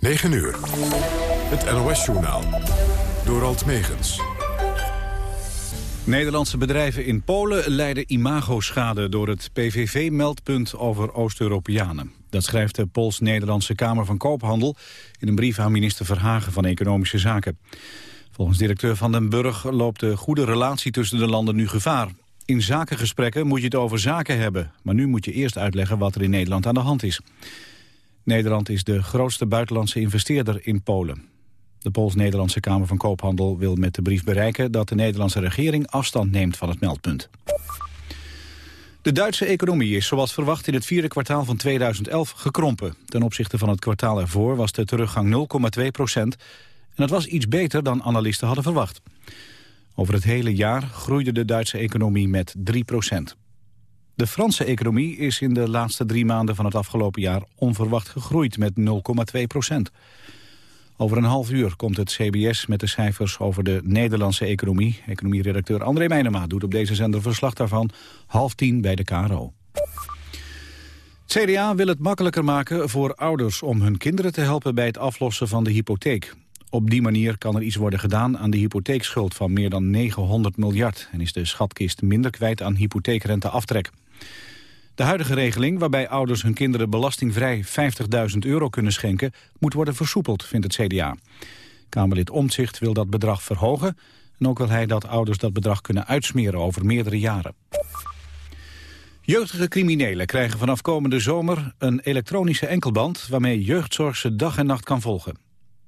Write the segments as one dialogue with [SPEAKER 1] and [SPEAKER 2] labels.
[SPEAKER 1] 9 uur. Het NOS-journaal. Door Alt Megens.
[SPEAKER 2] Nederlandse bedrijven in Polen lijden imagoschade door het PVV-meldpunt over Oost-Europeanen. Dat schrijft de Pools-Nederlandse Kamer van Koophandel in een brief aan minister Verhagen van Economische Zaken. Volgens directeur Van den Burg loopt de goede relatie tussen de landen nu gevaar. In zakengesprekken moet je het over zaken hebben, maar nu moet je eerst uitleggen wat er in Nederland aan de hand is. Nederland is de grootste buitenlandse investeerder in Polen. De Pools-Nederlandse Kamer van Koophandel wil met de brief bereiken... dat de Nederlandse regering afstand neemt van het meldpunt. De Duitse economie is zoals verwacht in het vierde kwartaal van 2011 gekrompen. Ten opzichte van het kwartaal ervoor was de teruggang 0,2 procent. En dat was iets beter dan analisten hadden verwacht. Over het hele jaar groeide de Duitse economie met 3 procent. De Franse economie is in de laatste drie maanden van het afgelopen jaar onverwacht gegroeid met 0,2 procent. Over een half uur komt het CBS met de cijfers over de Nederlandse economie. Economieredacteur André Meijnema doet op deze zender verslag daarvan half tien bij de KRO. Het CDA wil het makkelijker maken voor ouders om hun kinderen te helpen bij het aflossen van de hypotheek. Op die manier kan er iets worden gedaan aan de hypotheekschuld van meer dan 900 miljard... en is de schatkist minder kwijt aan hypotheekrenteaftrek. De huidige regeling, waarbij ouders hun kinderen belastingvrij 50.000 euro kunnen schenken, moet worden versoepeld, vindt het CDA. Kamerlid Omtzigt wil dat bedrag verhogen en ook wil hij dat ouders dat bedrag kunnen uitsmeren over meerdere jaren. Jeugdige criminelen krijgen vanaf komende zomer een elektronische enkelband waarmee jeugdzorg ze dag en nacht kan volgen.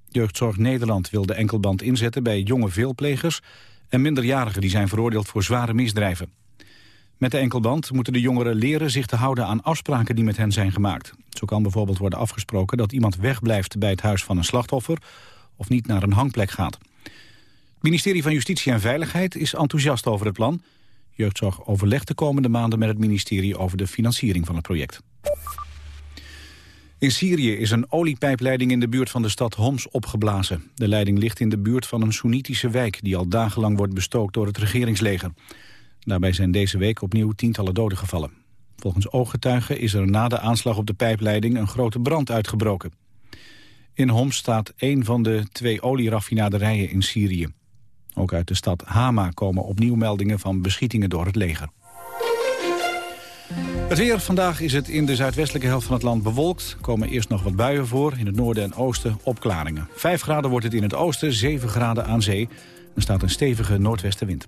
[SPEAKER 2] Jeugdzorg Nederland wil de enkelband inzetten bij jonge veelplegers en minderjarigen die zijn veroordeeld voor zware misdrijven. Met de enkelband moeten de jongeren leren zich te houden aan afspraken die met hen zijn gemaakt. Zo kan bijvoorbeeld worden afgesproken dat iemand wegblijft bij het huis van een slachtoffer of niet naar een hangplek gaat. Het ministerie van Justitie en Veiligheid is enthousiast over het plan. Jeugdzorg overlegt de komende maanden met het ministerie over de financiering van het project. In Syrië is een oliepijpleiding in de buurt van de stad Homs opgeblazen. De leiding ligt in de buurt van een Soenitische wijk... die al dagenlang wordt bestookt door het regeringsleger. Daarbij zijn deze week opnieuw tientallen doden gevallen. Volgens ooggetuigen is er na de aanslag op de pijpleiding een grote brand uitgebroken. In Homs staat een van de twee olieraffinaderijen in Syrië. Ook uit de stad Hama komen opnieuw meldingen van beschietingen door het leger. Het weer. Vandaag is het in de zuidwestelijke helft van het land bewolkt. Komen eerst nog wat buien voor. In het noorden en oosten opklaringen. 5 graden wordt het in het oosten, 7 graden aan zee. Er staat een stevige noordwestenwind.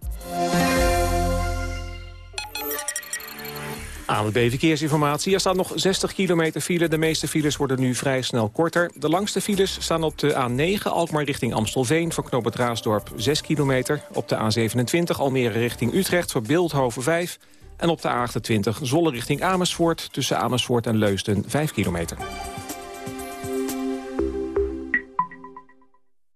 [SPEAKER 3] De Verkeersinformatie. Er staat nog 60 kilometer file. De meeste files worden nu vrij snel korter. De langste files staan op de A9 Alkmaar richting Amstelveen... voor knoop Raasdorp 6 kilometer. Op de A27 Almere richting Utrecht voor Beeldhoven 5... En op de A28 Zolle richting Amersfoort... tussen Amersfoort en Leusden 5 kilometer.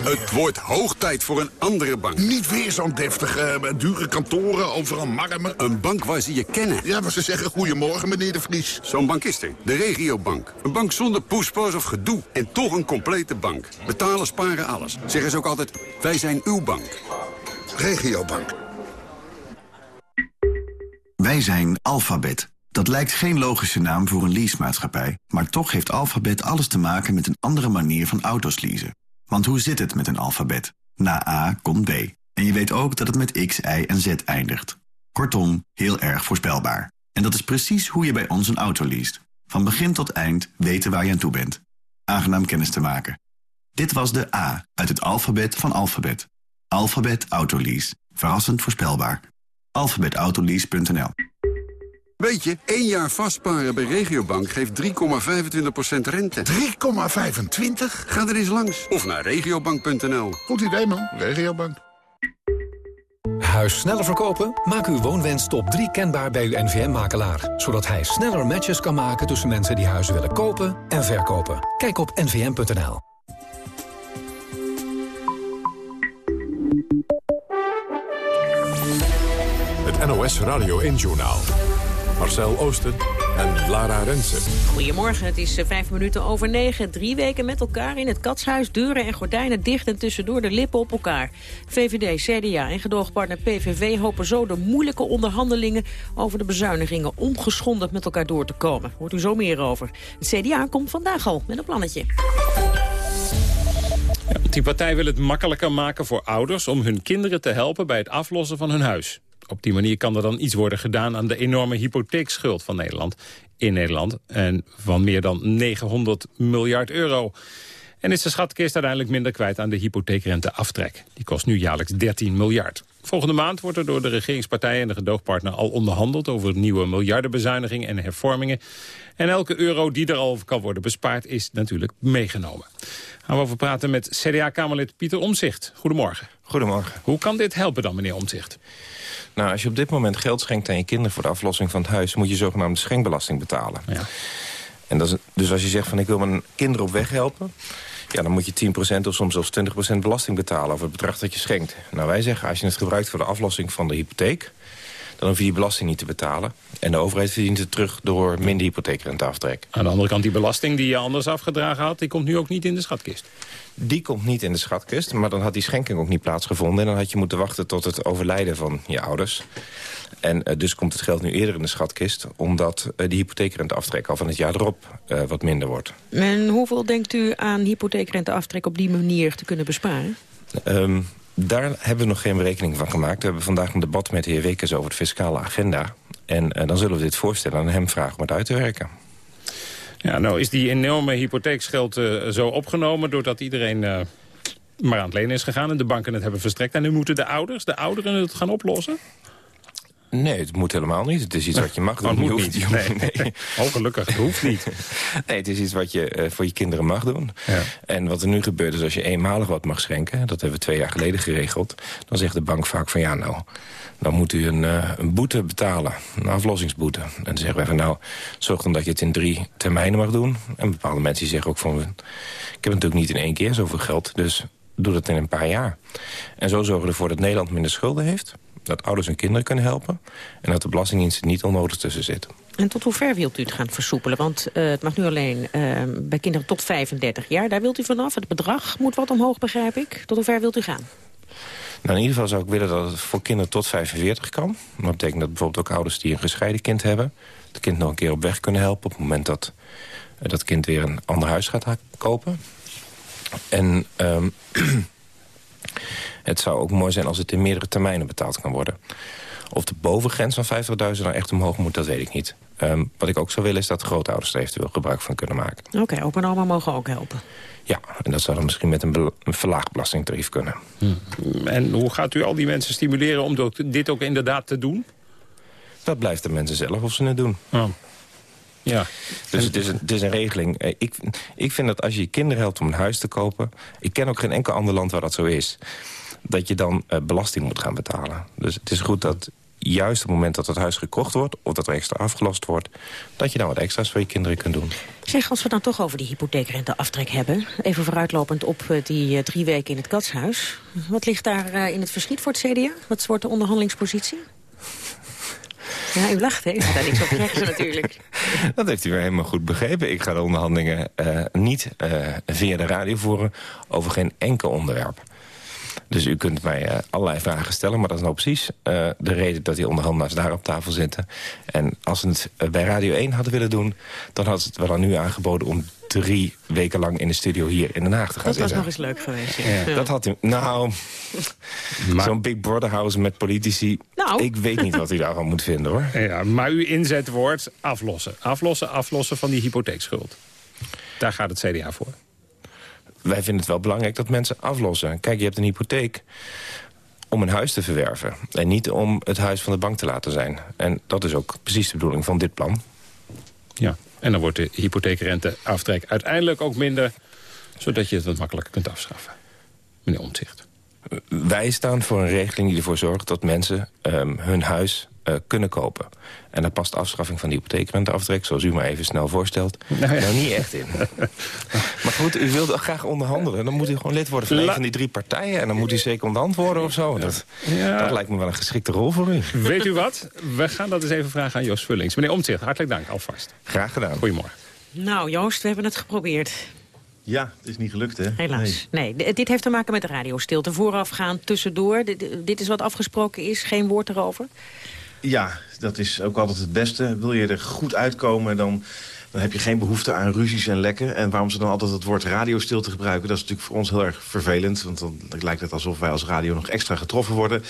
[SPEAKER 4] Het wordt hoog tijd voor een andere bank.
[SPEAKER 5] Niet weer zo'n deftige, eh, dure kantoren, overal marmer.
[SPEAKER 4] Een bank waar ze je kennen.
[SPEAKER 5] Ja, maar ze zeggen goedemorgen, meneer de Vries.
[SPEAKER 4] Zo'n bank is er. De regiobank. Een bank zonder poespas of gedoe. En toch een complete bank. Betalen, sparen, alles. Zeggen ze ook altijd, wij zijn uw bank.
[SPEAKER 5] Regiobank.
[SPEAKER 6] Wij zijn Alphabet. Dat lijkt geen logische naam voor een leasemaatschappij... maar toch heeft Alphabet alles te maken met een andere manier van auto's leasen. Want hoe zit het met een alfabet? Na A komt B. En je weet ook dat het met X, Y en Z eindigt. Kortom, heel erg voorspelbaar. En dat is precies hoe je bij ons een auto leest. Van begin tot eind weten waar je aan toe bent. Aangenaam kennis te maken. Dit was de A uit het alfabet van alfabet. Alphabet Autolease. Verrassend voorspelbaar. alphabetautolease.nl
[SPEAKER 4] Weet je, één jaar vastparen bij Regiobank geeft 3,25% rente.
[SPEAKER 5] 3,25?
[SPEAKER 4] Ga er eens langs. Of naar regiobank.nl.
[SPEAKER 5] Goed idee, man. Regiobank.
[SPEAKER 7] Huis sneller verkopen? Maak uw woonwens top 3 kenbaar bij uw NVM-makelaar. Zodat hij sneller matches kan maken tussen mensen die huizen willen kopen en verkopen. Kijk op nvm.nl.
[SPEAKER 1] Het NOS Radio 1-journaal. Marcel Oosten en Lara Rensen.
[SPEAKER 8] Goedemorgen, het is eh, vijf minuten over negen. Drie weken met elkaar in het katshuis. Deuren en gordijnen dicht en tussendoor de lippen op elkaar. VVD, CDA en gedoogpartner PVV hopen zo de moeilijke onderhandelingen... over de bezuinigingen ongeschonden met elkaar door te komen. Hoort u zo meer over. Het CDA komt vandaag al met een plannetje.
[SPEAKER 9] die partij wil het makkelijker maken voor ouders om hun kinderen te helpen bij het aflossen van hun huis. Op die manier kan er dan iets worden gedaan aan de enorme hypotheekschuld van Nederland in Nederland. En van meer dan 900 miljard euro. En is de schatkist uiteindelijk minder kwijt aan de hypotheekrenteaftrek. Die kost nu jaarlijks 13 miljard. Volgende maand wordt er door de regeringspartijen en de gedoogpartner al onderhandeld over nieuwe miljardenbezuinigingen en hervormingen. En elke euro die er al kan worden bespaard is natuurlijk meegenomen. Gaan we over praten met CDA-Kamerlid Pieter Omzicht. Goedemorgen.
[SPEAKER 10] Goedemorgen.
[SPEAKER 9] Hoe kan dit helpen dan, meneer Omzicht?
[SPEAKER 10] Nou, als je op dit moment geld schenkt aan je kinderen voor de aflossing van het huis... moet je zogenaamde schenkbelasting betalen. Ja. En dat is, dus als je zegt van ik wil mijn kinderen op weg helpen... Ja, dan moet je 10% of soms zelfs 20% belasting betalen over het bedrag dat je schenkt. Nou, wij zeggen, als je het gebruikt voor de aflossing van de hypotheek... dan hoef je die belasting niet te betalen. En de overheid verdient het terug door minder hypotheekrenteaftrek.
[SPEAKER 9] Aan de andere kant, die belasting die je anders afgedragen had... die komt nu ook niet in de schatkist.
[SPEAKER 10] Die komt niet in de schatkist, maar dan had die schenking ook niet plaatsgevonden... en dan had je moeten wachten tot het overlijden van je ouders. En uh, dus komt het geld nu eerder in de schatkist... omdat uh, de hypotheekrenteaftrek al van het jaar erop uh, wat minder wordt.
[SPEAKER 8] En hoeveel denkt u aan hypotheekrenteaftrek op die manier te kunnen besparen?
[SPEAKER 10] Um, daar hebben we nog geen berekening van gemaakt. We hebben vandaag een debat met de heer Wekers over de fiscale agenda. En dan zullen we dit voorstellen aan hem vragen om het uit te werken.
[SPEAKER 9] Ja, nou is die enorme hypotheekschuld uh, zo opgenomen... doordat iedereen uh, maar aan het lenen is gegaan en de banken het hebben verstrekt. En nu moeten de ouders, de ouderen het gaan oplossen?
[SPEAKER 10] Nee, het moet helemaal niet. Het is iets wat je mag doen.
[SPEAKER 9] Oh, moet niet. Nee. nee. Oh, gelukkig. Het hoeft niet.
[SPEAKER 10] nee, het is iets wat je uh, voor je kinderen mag doen. Ja. En wat er nu gebeurt is als je eenmalig wat mag schenken... dat hebben we twee jaar geleden geregeld... dan zegt de bank vaak van ja, nou, dan moet u een, uh, een boete betalen. Een aflossingsboete. En dan zeggen wij van nou, zorg dan dat je het in drie termijnen mag doen. En bepaalde mensen zeggen ook van... ik heb natuurlijk niet in één keer zoveel geld, dus doe dat in een paar jaar. En zo zorgen we ervoor dat Nederland minder schulden heeft dat ouders hun kinderen kunnen helpen... en dat de Belastingdienst niet onnodig tussen zit.
[SPEAKER 8] En tot hoe ver wilt u het gaan versoepelen? Want uh, het mag nu alleen uh, bij kinderen tot 35 jaar. Daar wilt u vanaf. Het bedrag moet wat omhoog, begrijp ik. Tot hoe ver wilt u gaan?
[SPEAKER 10] Nou, in ieder geval zou ik willen dat het voor kinderen tot 45 kan. Dat betekent dat bijvoorbeeld ook ouders die een gescheiden kind hebben... het kind nog een keer op weg kunnen helpen... op het moment dat uh, dat kind weer een ander huis gaat kopen. En... Um, Het zou ook mooi zijn als het in meerdere termijnen betaald kan worden. Of de bovengrens van 50.000 nou echt omhoog moet, dat weet ik niet. Um, wat ik ook zou willen is dat de grootouders er eventueel gebruik van kunnen maken.
[SPEAKER 8] Oké, okay, opa en oma mogen ook helpen.
[SPEAKER 10] Ja, en dat zou dan misschien met een, een verlaagd belastingtarief kunnen.
[SPEAKER 9] Hmm. En hoe gaat u al die mensen stimuleren om dit ook inderdaad te doen?
[SPEAKER 10] Dat blijft de mensen zelf of ze het doen. Oh. Ja. Dus het is, een, het is een regeling. Eh, ik, ik vind dat als je je kinderen helpt om een huis te kopen... ik ken ook geen enkel ander land waar dat zo is dat je dan uh, belasting moet gaan betalen. Dus het is goed dat juist op het moment dat het huis gekocht wordt... of dat er extra afgelost wordt... dat je dan wat extra's voor je kinderen kunt doen.
[SPEAKER 8] Zeg, als we dan toch over die hypotheekrenteaftrek hebben... even vooruitlopend op uh, die uh, drie weken in het katshuis... wat ligt daar in het verschiet voor het CDA? Wat wordt de onderhandelingspositie? Ja, u lacht, hè? Ik ga daar niks op zeggen natuurlijk.
[SPEAKER 10] Dat heeft u weer helemaal goed begrepen. Ik ga de onderhandelingen uh, niet uh, via de radio voeren over geen enkel onderwerp. Dus u kunt mij uh, allerlei vragen stellen, maar dat is nou precies uh, de reden dat die onderhandelaars daar op tafel zitten. En als ze het uh, bij Radio 1 hadden willen doen, dan hadden ze het wel aan u aangeboden om drie weken lang in de studio hier in Den Haag te gaan
[SPEAKER 8] dat
[SPEAKER 10] zitten.
[SPEAKER 8] Dat was nog eens leuk geweest. Ja.
[SPEAKER 10] Ja. Dat had u, nou, zo'n Big Brother house met politici, nou. ik weet niet wat u daarvan moet vinden hoor.
[SPEAKER 9] Ja, maar uw inzetwoord aflossen. Aflossen, aflossen van die hypotheekschuld. Daar gaat het CDA voor
[SPEAKER 10] wij vinden het wel belangrijk dat mensen aflossen. Kijk, je hebt een hypotheek om een huis te verwerven. En niet om het huis van de bank te laten zijn. En dat is ook precies de bedoeling van dit plan.
[SPEAKER 9] Ja, en dan wordt de hypotheekrenteaftrek uiteindelijk ook minder... zodat je het wat makkelijker kunt afschaffen. Meneer Omtzigt.
[SPEAKER 10] Wij staan voor een regeling die ervoor zorgt dat mensen um, hun huis uh, kunnen kopen. En daar past de afschaffing van de hypotheekrenteaftrek... zoals u maar even snel voorstelt, nou, ja. nou niet echt in. maar goed, u wilt graag onderhandelen. Dan moet u gewoon lid worden van een van die drie partijen... en dan moet u secondant worden of zo. Dat, ja. dat lijkt me wel een geschikte rol voor u.
[SPEAKER 9] Weet u wat? We gaan dat eens even vragen aan Joost Vullings. Meneer Omtzigt, hartelijk dank alvast.
[SPEAKER 10] Graag gedaan.
[SPEAKER 9] Goedemorgen.
[SPEAKER 8] Nou, Joost, we hebben het geprobeerd.
[SPEAKER 5] Ja, het is niet gelukt, hè?
[SPEAKER 8] Helaas. Nee. nee. dit heeft te maken met de radiostilte. Voorafgaan, tussendoor. Dit is wat afgesproken is. Geen woord erover.
[SPEAKER 5] Ja, dat is ook altijd het beste. Wil je er goed uitkomen, dan
[SPEAKER 11] dan heb je geen behoefte aan ruzies en lekken. En waarom ze dan altijd het woord radiostilte gebruiken... dat is natuurlijk voor ons heel erg vervelend. Want dan lijkt het alsof wij als radio nog extra getroffen worden.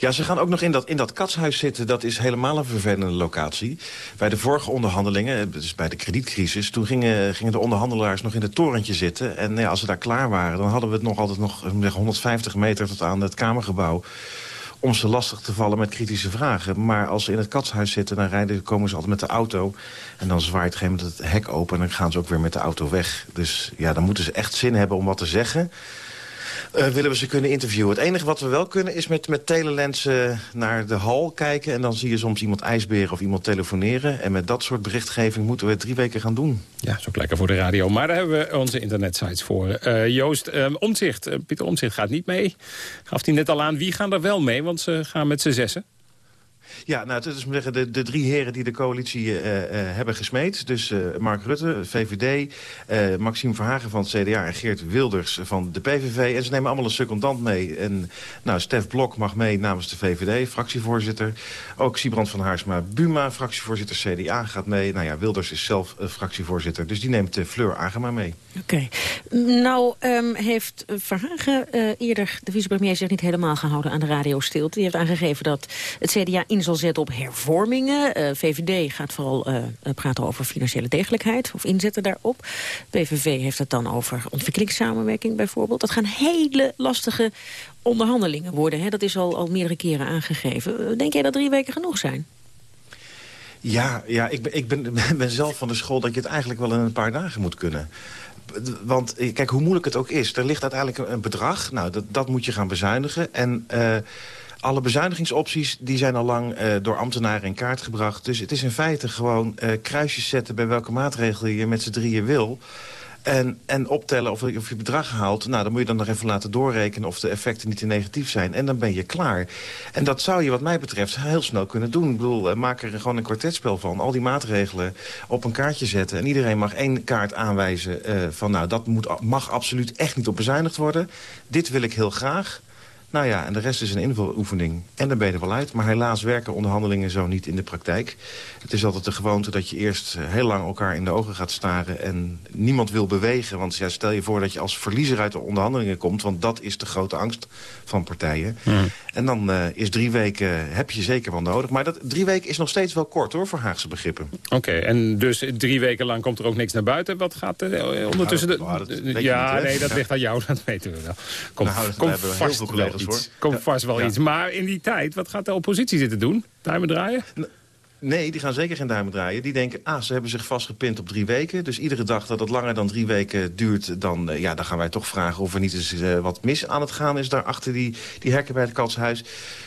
[SPEAKER 11] Ja, ze gaan ook nog in dat, in dat katshuis zitten. Dat is helemaal een vervelende locatie. Bij de vorige onderhandelingen, dus bij de kredietcrisis... toen gingen, gingen de onderhandelaars nog in het torentje zitten. En ja, als ze daar klaar waren, dan hadden we het nog altijd nog 150 meter... tot aan het Kamergebouw om ze lastig te vallen met kritische vragen. Maar als ze in het katshuis zitten, dan rijden, komen ze altijd met de auto. En dan zwaait op een het hek open en dan gaan ze ook weer met de auto weg. Dus ja, dan moeten ze echt zin hebben om wat te zeggen uh, willen we ze kunnen interviewen. Het enige wat we wel kunnen is met, met telelensen naar de hal kijken... en dan zie je soms iemand ijsberen of iemand telefoneren. En met dat soort berichtgeving moeten we drie weken gaan doen.
[SPEAKER 9] Ja, zo lekker voor de radio. Maar daar hebben we onze internetsites voor. Uh, Joost, uh, Omtzigt, Pieter Omtzigt gaat niet mee. Gaf hij net al aan. Wie gaan er wel mee? Want ze gaan met z'n zessen.
[SPEAKER 11] Ja, nou, het is zeggen, de, de drie heren die de coalitie uh, uh, hebben gesmeed. Dus uh, Mark Rutte, VVD, Maxime Verhagen van het CDA en Geert Wilders van de PVV. En ze nemen allemaal een secondant mee. En nou, Stef Blok mag mee namens de VVD, fractievoorzitter. Ook Siebrand van Haarsma Buma, fractievoorzitter CDA, gaat mee. Nou ja, Wilders is zelf fractievoorzitter, dus die neemt Fleur Agema mee.
[SPEAKER 8] Oké. Nou, um, heeft Verhagen eerder, de vicepremier, zich niet helemaal gehouden aan de radiostilte. Die heeft aangegeven dat het CDA in zal zetten op hervormingen. Eh, VVD gaat vooral uh, praten over financiële degelijkheid of inzetten daarop. PVV heeft het dan over ontwikkelingssamenwerking bijvoorbeeld. Dat gaan hele lastige onderhandelingen worden. Hè? Dat is al, al meerdere keren aangegeven. Denk jij dat drie weken genoeg zijn?
[SPEAKER 11] Ja, ja ik, ben, ik ben, ben zelf van de school dat je het eigenlijk wel in een paar dagen moet kunnen want kijk, hoe moeilijk het ook is... er ligt uiteindelijk een bedrag. Nou, dat, dat moet je gaan bezuinigen. En alle bezuinigingsopties die zijn al lang uh, door ambtenaren in kaart gebracht. Dus het is in feite gewoon uh, kruisjes zetten bij welke maatregelen je met z'n drieën wil. En, en optellen of, of je bedrag haalt. Nou, dan moet je dan nog even laten doorrekenen of de effecten niet te negatief zijn. En dan ben je klaar. En dat zou je wat mij betreft heel snel kunnen doen. Ik bedoel, uh, maak er gewoon een kwartetspel van. Al die maatregelen op een kaartje zetten. En iedereen mag één kaart aanwijzen van... nou, dat moet, mag absoluut echt niet op bezuinigd worden. Dit wil ik heel graag. Nou ja, en de rest is een invuloefening. En dan ben je er wel uit. Maar helaas werken onderhandelingen zo niet in de praktijk. Het is altijd de gewoonte dat je eerst eh, heel lang elkaar in de ogen gaat staren... en niemand wil bewegen. Want ja, stel je voor dat je als verliezer uit de onderhandelingen komt... want dat is de grote angst van partijen. En dan uh, is drie weken, heb je zeker wel nodig. Maar dat, drie weken is nog steeds wel kort hoor, voor Haagse begrippen.
[SPEAKER 9] Oké, en dus drie weken lang komt er ook niks naar buiten. Wat gaat er ondertussen...
[SPEAKER 11] Nou,
[SPEAKER 9] de, ja, nee, dat ligt aan jou, dat weten we wel. Komt, nou, komt vast iets. Komt vast wel iets. Maar in die tijd, wat gaat de oppositie zitten doen? Duimen draaien?
[SPEAKER 11] Nee, die gaan zeker geen duimen draaien. Die denken, ah, ze hebben zich vastgepind op drie weken. Dus iedere dag dat het langer dan drie weken duurt... dan, uh, ja, dan gaan wij toch vragen of er niet eens uh, wat mis aan het gaan is... daar achter die, die hekken bij het katshuis.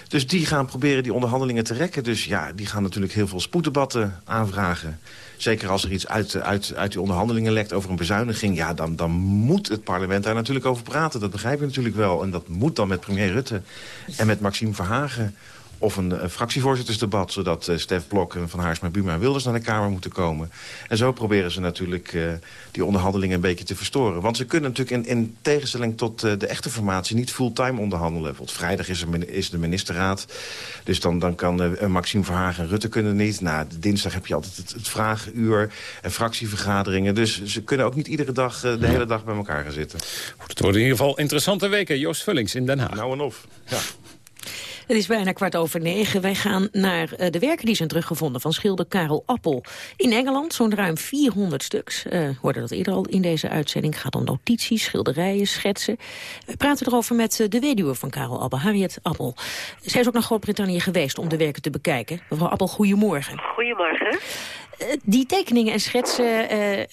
[SPEAKER 11] Dus die gaan proberen die onderhandelingen te rekken. Dus ja, die gaan natuurlijk heel veel spoeddebatten aanvragen. Zeker als er iets uit, uit, uit die onderhandelingen lekt over een bezuiniging... ja, dan, dan moet het parlement daar natuurlijk over praten. Dat begrijp je natuurlijk wel. En dat moet dan met premier Rutte en met Maxime Verhagen of een, fractievoorzittersdebat... zodat uh, Stef Blok en Van Haarsma, Buma en Wilders naar de Kamer moeten komen. En zo proberen ze natuurlijk uh, die onderhandelingen een beetje te verstoren. Want ze kunnen natuurlijk in, in tegenstelling tot uh, de echte formatie... niet fulltime onderhandelen. Bijvoorbeeld vrijdag is, er, is de ministerraad. Dus dan, dan kan Maxime Verhagen en Rutte kunnen niet. Na dinsdag heb je altijd het, het vragenuur en fractievergaderingen. Dus ze kunnen ook niet iedere dag de hele dag bij elkaar gaan zitten.
[SPEAKER 9] Goed, het wordt in ieder geval interessante weken. Joost Vullings in Den Haag.
[SPEAKER 11] Nou en of, ja.
[SPEAKER 8] Het is bijna kwart over negen. Wij gaan naar uh, de werken die zijn teruggevonden van schilder Karel Appel. In Engeland zo'n ruim 400 stuks. Uh, hoorden dat eerder al in deze uitzending. Gaat om notities, schilderijen, schetsen. We praten erover met uh, de weduwe van Karel Appel, Harriet Appel. Zij is ook naar Groot-Brittannië geweest om de werken te bekijken. Mevrouw Appel, goedemorgen.
[SPEAKER 12] Goedemorgen.
[SPEAKER 8] Eh, die tekeningen en schetsen, uh,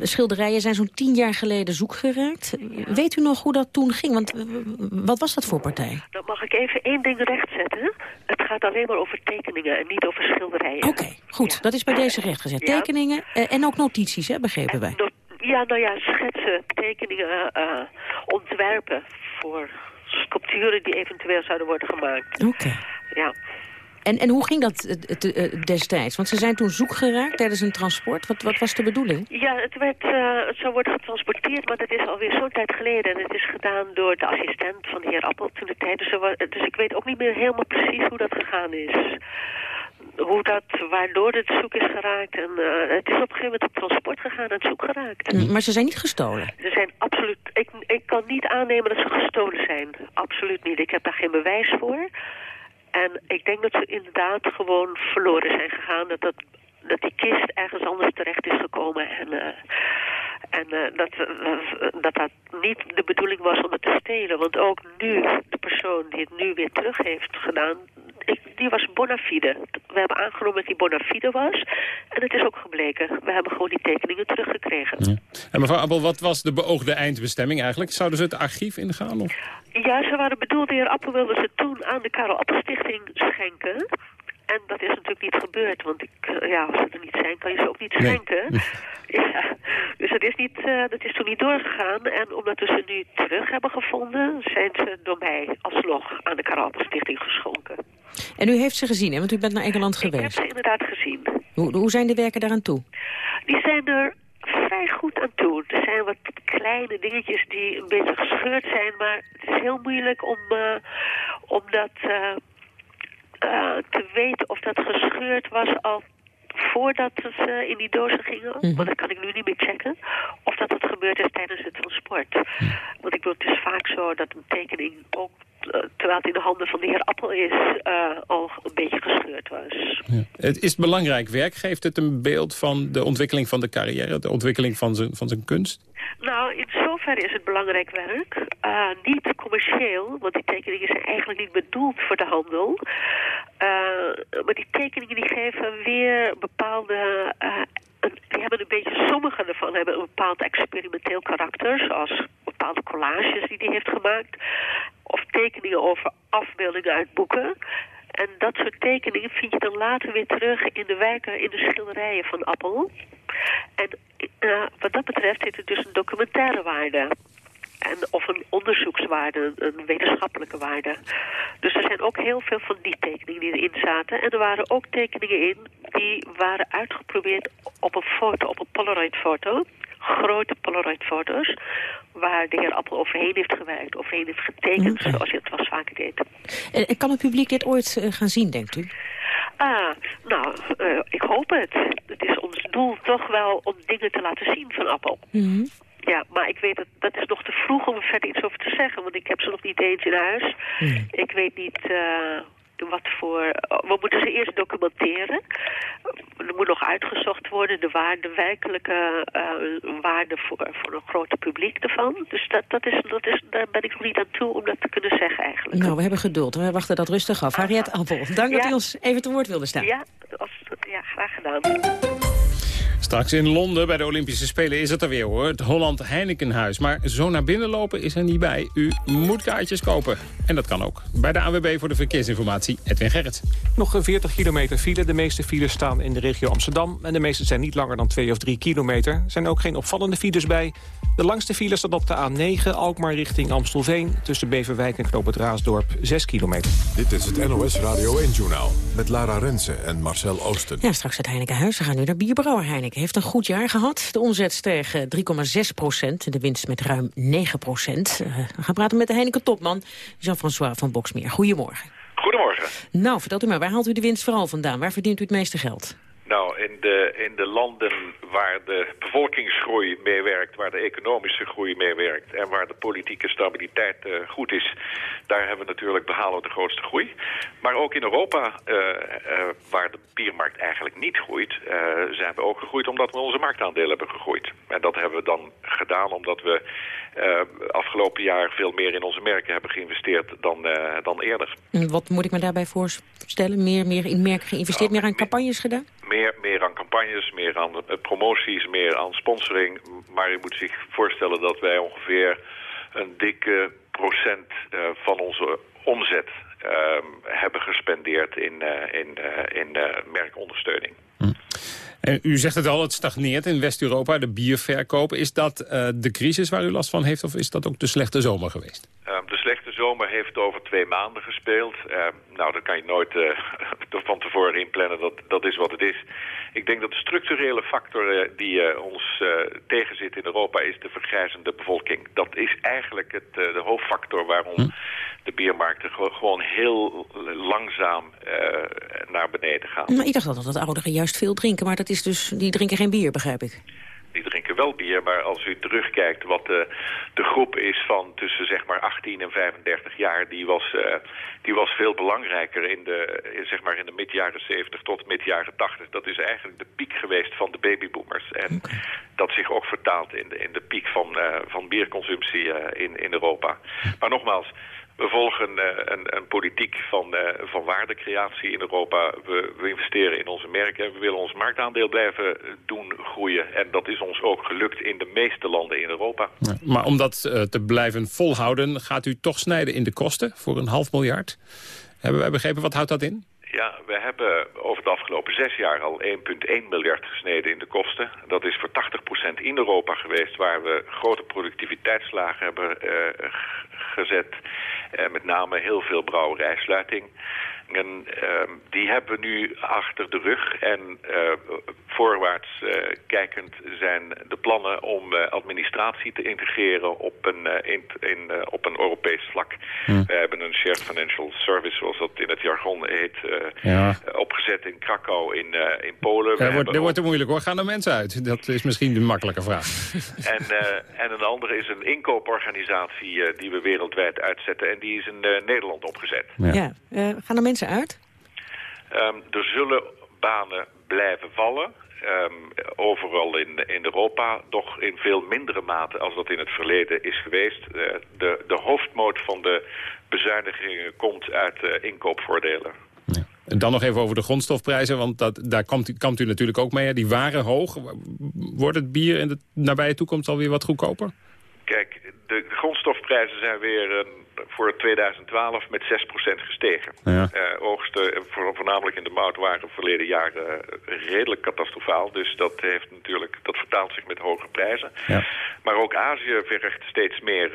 [SPEAKER 8] schilderijen zijn zo'n tien jaar geleden zoek geraakt. Weet u nog hoe dat toen ging? Want wat was dat voor partij?
[SPEAKER 12] Dan mag ik even één ding rechtzetten. Het gaat alleen maar over tekeningen en niet over schilderijen.
[SPEAKER 8] Oké, goed. Dat is bij deze rechtgezet. Ja. Tekeningen en ook notities, hè, begrepen wij.
[SPEAKER 12] ja, nou ja, schetsen, tekeningen, ontwerpen voor sculpturen die eventueel zouden worden gemaakt.
[SPEAKER 8] Oké.
[SPEAKER 12] Ja.
[SPEAKER 8] En, en hoe ging dat eh, eh, destijds? Want ze zijn toen zoek geraakt tijdens een transport. Wat, wat was de bedoeling?
[SPEAKER 12] Ja, het, werd, uh, het zou worden getransporteerd, maar dat is alweer zo'n tijd geleden. En het is gedaan door de assistent van de heer Appel toen de tijd. Dus, dus ik weet ook niet meer helemaal precies hoe dat gegaan is. hoe dat, waardoor het zoek is geraakt. En uh, het is op een gegeven moment op transport gegaan en zoek geraakt.
[SPEAKER 8] Mm, maar ze zijn niet gestolen?
[SPEAKER 12] Ze zijn absoluut... Ik, ik kan niet aannemen dat ze gestolen zijn. Absoluut niet. Ik heb daar geen bewijs voor. En ik denk dat ze inderdaad gewoon verloren zijn gegaan. Dat, dat, dat die kist ergens anders terecht is gekomen. En, uh, en uh, dat, dat dat niet de bedoeling was om het te stelen. Want ook nu, de persoon die het nu weer terug heeft gedaan... Die was bona fide. We hebben aangenomen dat die bona fide was. En het is ook gebleken. We hebben gewoon die tekeningen teruggekregen.
[SPEAKER 9] Ja. En mevrouw Appel, wat was de beoogde eindbestemming eigenlijk? Zouden ze het archief ingaan? Of?
[SPEAKER 12] Ja, ze waren bedoeld, de heer Appel wilde ze toen aan de Karel Appel Stichting schenken. En dat is natuurlijk niet gebeurd, want ik, ja, als ze er niet zijn, kan je ze ook niet schenken. Nee. Ja, dus dat is, niet, uh, dat is toen niet doorgegaan. En omdat we ze nu terug hebben gevonden, zijn ze door mij alsnog aan de Karapel Stichting geschonken.
[SPEAKER 8] En u heeft ze gezien, hè? want u bent naar Engeland geweest. Ik
[SPEAKER 12] heb ze inderdaad gezien.
[SPEAKER 8] Hoe, hoe zijn de werken daaraan toe?
[SPEAKER 12] Die zijn er vrij goed aan toe. Er zijn wat kleine dingetjes die een beetje gescheurd zijn, maar het is heel moeilijk om, uh, om dat... Uh, uh, te weten of dat gescheurd was al voordat ze uh, in die dozen gingen. Mm -hmm. Want dat kan ik nu niet meer checken. Of dat het gebeurd is tijdens het transport. Mm. Want ik bedoel, het is vaak zo dat een tekening ook terwijl het in de handen van de heer Appel is, uh, al een beetje gescheurd was.
[SPEAKER 9] Ja. Het is belangrijk werk. Geeft het een beeld van de ontwikkeling van de carrière, de ontwikkeling van zijn, van zijn kunst?
[SPEAKER 12] Nou, in zoverre is het belangrijk werk. Uh, niet commercieel, want die tekeningen zijn eigenlijk niet bedoeld voor de handel. Uh, maar die tekeningen die geven weer bepaalde... Uh, die hebben een beetje, sommige ervan hebben een bepaald experimenteel karakter, zoals bepaalde collages die hij heeft gemaakt, of tekeningen over afbeeldingen uit boeken. En dat soort tekeningen vind je dan later weer terug in de wijken, in de schilderijen van Appel. En uh, wat dat betreft heeft het dus een documentaire waarde. En, of een onderzoekswaarde, een wetenschappelijke waarde. Dus er zijn ook heel veel van die tekeningen die erin zaten. En er waren ook tekeningen in die waren uitgeprobeerd op een foto, op een Polaroid-foto. Grote Polaroid-foto's, waar de heer Appel overheen heeft gewerkt, overheen heeft getekend, okay. zoals hij het was vaker deed.
[SPEAKER 8] En kan het publiek dit ooit uh, gaan zien, denkt u?
[SPEAKER 12] Ah, nou, uh, ik hoop het. Het is ons doel toch wel om dingen te laten zien van Appel.
[SPEAKER 8] Mm -hmm.
[SPEAKER 12] Ja, maar ik weet dat dat is nog te vroeg om er verder iets over te zeggen, want ik heb ze nog niet eens in huis.
[SPEAKER 8] Mm.
[SPEAKER 12] Ik weet niet uh, wat voor... We moeten ze eerst documenteren. Er moet nog uitgezocht worden de, waarde, de werkelijke uh, waarde voor, voor een groot publiek ervan. Dus dat, dat is, dat is, daar ben ik nog niet aan toe om dat te kunnen zeggen eigenlijk.
[SPEAKER 8] Nou, we hebben geduld. We wachten dat rustig af. Harriet Appel, dank
[SPEAKER 12] ja.
[SPEAKER 8] dat u ons even te woord wilde staan.
[SPEAKER 12] Ja, als, ja graag gedaan.
[SPEAKER 9] Straks in Londen bij de Olympische Spelen is het er weer hoor. Het Holland Heinekenhuis. Maar zo naar binnen lopen is er niet bij. U moet kaartjes kopen. En dat kan ook. Bij de AWB voor de verkeersinformatie, Edwin Gerrit.
[SPEAKER 3] Nog 40 kilometer file. De meeste files staan in de regio Amsterdam. En de meeste zijn niet langer dan 2 of 3 kilometer. Er zijn ook geen opvallende files bij. De langste file staat op de A9, Alkmaar richting Amstelveen... tussen Beverwijk en Knoop het Raasdorp, 6 kilometer.
[SPEAKER 1] Dit is het NOS Radio 1-journaal met Lara Rensen en Marcel Oosten.
[SPEAKER 8] Ja, straks het Heinekenhuis. We gaan nu naar Bierbrouwer Heineken. Heeft een goed jaar gehad. De omzet steeg 3,6 procent. De winst met ruim 9 procent. Uh, we gaan praten met de Heineken-topman Jean-François van Boksmeer. Goedemorgen.
[SPEAKER 13] Goedemorgen.
[SPEAKER 8] Nou, vertelt u maar, waar haalt u de winst vooral vandaan? Waar verdient u het meeste geld?
[SPEAKER 13] Nou, in de, in de landen waar de bevolkingsgroei meewerkt, waar de economische groei meewerkt en waar de politieke stabiliteit uh, goed is, daar hebben we natuurlijk behalen de grootste groei. Maar ook in Europa, uh, uh, waar de biermarkt eigenlijk niet groeit, zijn we ook gegroeid omdat we onze marktaandelen hebben gegroeid. En dat hebben we dan gedaan omdat we afgelopen jaar veel meer in onze merken hebben geïnvesteerd dan, dan eerder.
[SPEAKER 8] En wat moet ik me daarbij voorstellen? Meer, meer in merken geïnvesteerd, nou, meer aan campagnes gedaan?
[SPEAKER 13] Meer, meer aan campagnes, meer aan promoties, meer aan sponsoring. Maar u moet zich voorstellen dat wij ongeveer een dikke procent uh, van onze omzet uh, hebben gespendeerd in, uh, in, in merkondersteuning.
[SPEAKER 9] En u zegt het al, het stagneert in West-Europa, de bierverkoop. Is dat de crisis waar u last van heeft of is dat ook de slechte zomer geweest?
[SPEAKER 13] de slechte zomer heeft over twee maanden gespeeld. nou, dat kan je nooit van tevoren inplannen, dat, dat is wat het is. Ik denk dat de structurele factor uh, die uh, ons uh, tegenzit in Europa is de vergrijzende bevolking. Dat is eigenlijk het, de hoofdfactor waarom hm. de biermarkten gewoon heel langzaam naar beneden gaan.
[SPEAKER 8] Maar ik dacht altijd dat ouderen juist veel drinken, maar dat is dus, die drinken geen bier, begrijp ik
[SPEAKER 13] die drinken wel bier, maar als u terugkijkt wat de, de groep is van tussen zeg maar 18 en 35 jaar, die was, uh, die was veel belangrijker in de, zeg maar in de mid jaren 70 tot mid jaren 80. Dat is eigenlijk de piek geweest van de babyboomers. En dat zich ook vertaalt in de, in de piek van, uh, van bierconsumptie uh, in, in Europa. Maar nogmaals, we volgen uh, een, een, politiek van, uh, van waardecreatie in Europa. We, we, investeren in onze merken. We willen ons marktaandeel blijven doen groeien. En dat is ons ook gelukt in de meeste landen in Europa.
[SPEAKER 9] Maar om dat uh, te blijven volhouden, gaat u toch snijden in de kosten voor een half miljard? Hebben wij begrepen, wat houdt dat in?
[SPEAKER 13] Ja, we hebben over de afgelopen zes jaar al 1,1 miljard gesneden in de kosten. Dat is voor 80% in Europa geweest waar we grote productiviteitslagen hebben uh, gezet. Uh, met name heel veel brouwerijsluiting. En uh, die hebben we nu achter de rug. En uh, voorwaarts uh, kijkend zijn de plannen om administratie te integreren op een, in, in, op een Europees vlak. Hm. We hebben een Shared Financial Service, zoals dat in het jargon heet, ja. opgezet in Krakau in, in Polen.
[SPEAKER 9] Ja, wordt, dat wordt te moeilijk hoor. Gaan er mensen uit? Dat is misschien de makkelijke vraag.
[SPEAKER 13] en, en een andere is een inkooporganisatie die we wereldwijd uitzetten. En die is in Nederland opgezet.
[SPEAKER 8] Ja, gaan er mensen uit?
[SPEAKER 13] Um, er zullen banen blijven vallen. Um, overal in, in Europa, doch in veel mindere mate als dat in het verleden is geweest. Uh, de, de hoofdmoot van de bezuinigingen komt uit uh, inkoopvoordelen.
[SPEAKER 9] Ja. En dan nog even over de grondstofprijzen, want dat, daar komt, komt u natuurlijk ook mee. Die waren hoog. Wordt het bier in de nabije toekomst alweer wat goedkoper?
[SPEAKER 13] Grondstofprijzen zijn weer uh, voor 2012 met 6% gestegen. Ja. Uh, oogsten, voor, voornamelijk in de mout, waren verleden jaren uh, redelijk catastrofaal. Dus dat, heeft natuurlijk, dat vertaalt zich met hoge prijzen. Ja. Maar ook Azië vergt steeds meer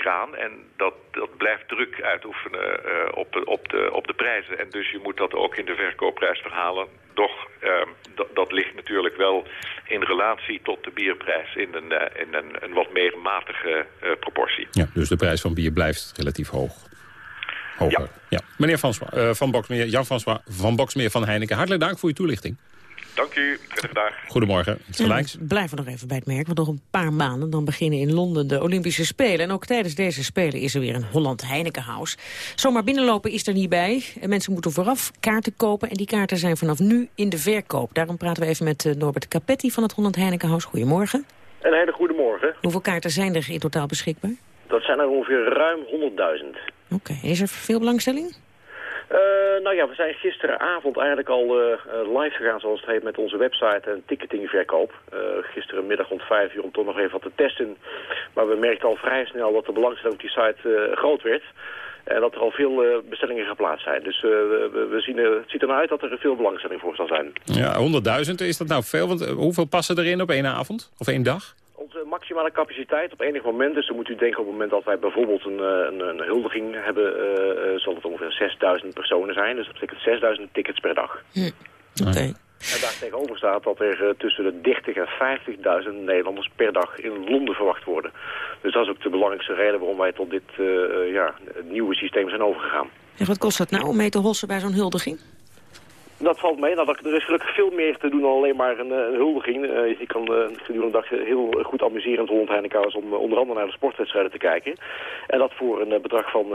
[SPEAKER 13] graan. En dat, dat blijft druk uitoefenen uh, op, op, de, op de prijzen. En dus je moet dat ook in de verkoopprijs verhalen. Doch uh, dat ligt natuurlijk wel in relatie tot de bierprijs in een, in een, een wat meer matige proportie.
[SPEAKER 9] Ja, dus de prijs van bier blijft relatief hoog. Hoger. Ja. ja. Meneer Van, van Boksmeer, Jan François van Boksmeer van Heineken, hartelijk dank voor uw toelichting.
[SPEAKER 13] Dank u. Prettige dag.
[SPEAKER 9] Goedemorgen.
[SPEAKER 8] Ja, blijven nog even bij het merk, want nog een paar maanden... dan beginnen in Londen de Olympische Spelen. En ook tijdens deze Spelen is er weer een Holland Heineken House. Zomaar binnenlopen is er niet bij. En mensen moeten vooraf kaarten kopen. En die kaarten zijn vanaf nu in de verkoop. Daarom praten we even met eh, Norbert Capetti van het Holland Heineken House. Goedemorgen.
[SPEAKER 14] Een hele goede morgen.
[SPEAKER 8] Hoeveel kaarten zijn er in totaal beschikbaar?
[SPEAKER 14] Dat zijn er ongeveer ruim 100.000.
[SPEAKER 8] Oké, okay. is er veel belangstelling?
[SPEAKER 14] Uh, nou ja, we zijn gisteravond eigenlijk al uh, live gegaan, zoals het heet, met onze website en ticketingverkoop. Uh, gisterenmiddag rond vijf uur om toch nog even wat te testen. Maar we merkten al vrij snel dat de belangstelling op die site groot werd. En dat er al veel bestellingen geplaatst zijn. Dus we, we, zien, het ziet er nou uit dat er veel belangstelling voor zal zijn.
[SPEAKER 9] Ja, 100.000, is dat nou veel? Want hoeveel passen erin op één avond? Of één dag?
[SPEAKER 14] Onze maximale capaciteit op enig moment. Dus dan moet u denken op het moment dat wij bijvoorbeeld een, een, een huldiging hebben, uh, zal het ongeveer 6000 personen zijn. Dus dat betekent 6000 tickets per dag.
[SPEAKER 8] Hm. Oké. Okay.
[SPEAKER 14] En daar tegenover staat dat er uh, tussen de 30 en 50.000 Nederlanders per dag in Londen verwacht worden. Dus dat is ook de belangrijkste reden waarom wij tot dit uh, ja, nieuwe systeem zijn overgegaan.
[SPEAKER 8] En wat kost dat nou om mee te hossen bij zo'n huldiging?
[SPEAKER 14] Dat valt mee. Nou, er is gelukkig veel meer te doen dan alleen maar een, een huldiging. Uh, je kan uh, gedurende de dag heel goed amuseren in het Holland Heinekenhuis om uh, onder andere naar de sportwedstrijden te kijken. En dat voor een bedrag van 12,50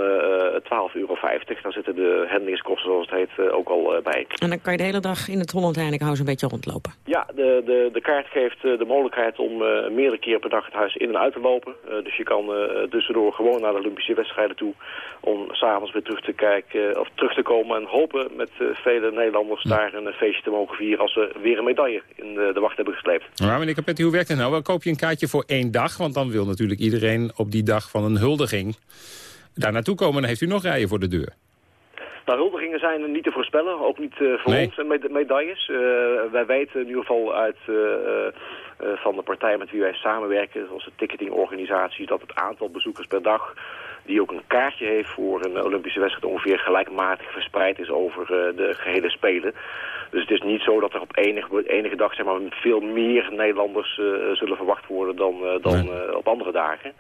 [SPEAKER 14] euro. Dan zitten de handelingskosten, zoals het heet, ook al bij.
[SPEAKER 8] En dan kan je de hele dag in het Holland Heinekenhuis een beetje rondlopen?
[SPEAKER 14] Ja, de, de, de kaart geeft de mogelijkheid om meerdere keren per dag het huis in en uit te lopen. dus je kan tussendoor gewoon naar de Olympische wedstrijden toe om s'avonds weer terug te kijken of terug te komen en hopen met vele Nederlanders daar een feestje te mogen vieren als we weer een medaille in de, de wacht hebben gesleept.
[SPEAKER 9] Maar meneer Capetti, hoe werkt het nou? Wel koop je een kaartje voor één dag, want dan wil natuurlijk iedereen op die dag van een huldiging daar naartoe komen. Dan heeft u nog rijen voor de deur.
[SPEAKER 14] Nou, huldigingen zijn niet te voorspellen, ook niet uh, voor nee. ons met medailles. Uh, wij weten in ieder geval uit uh, van de partijen met wie wij samenwerken, zoals de ticketingorganisaties, dat het aantal bezoekers per dag die ook een kaartje heeft voor een Olympische wedstrijd... ongeveer gelijkmatig verspreid is over de gehele Spelen. Dus het is niet zo dat er op enige, enige dag zeg maar, veel meer Nederlanders zullen verwacht worden dan, dan op andere dagen.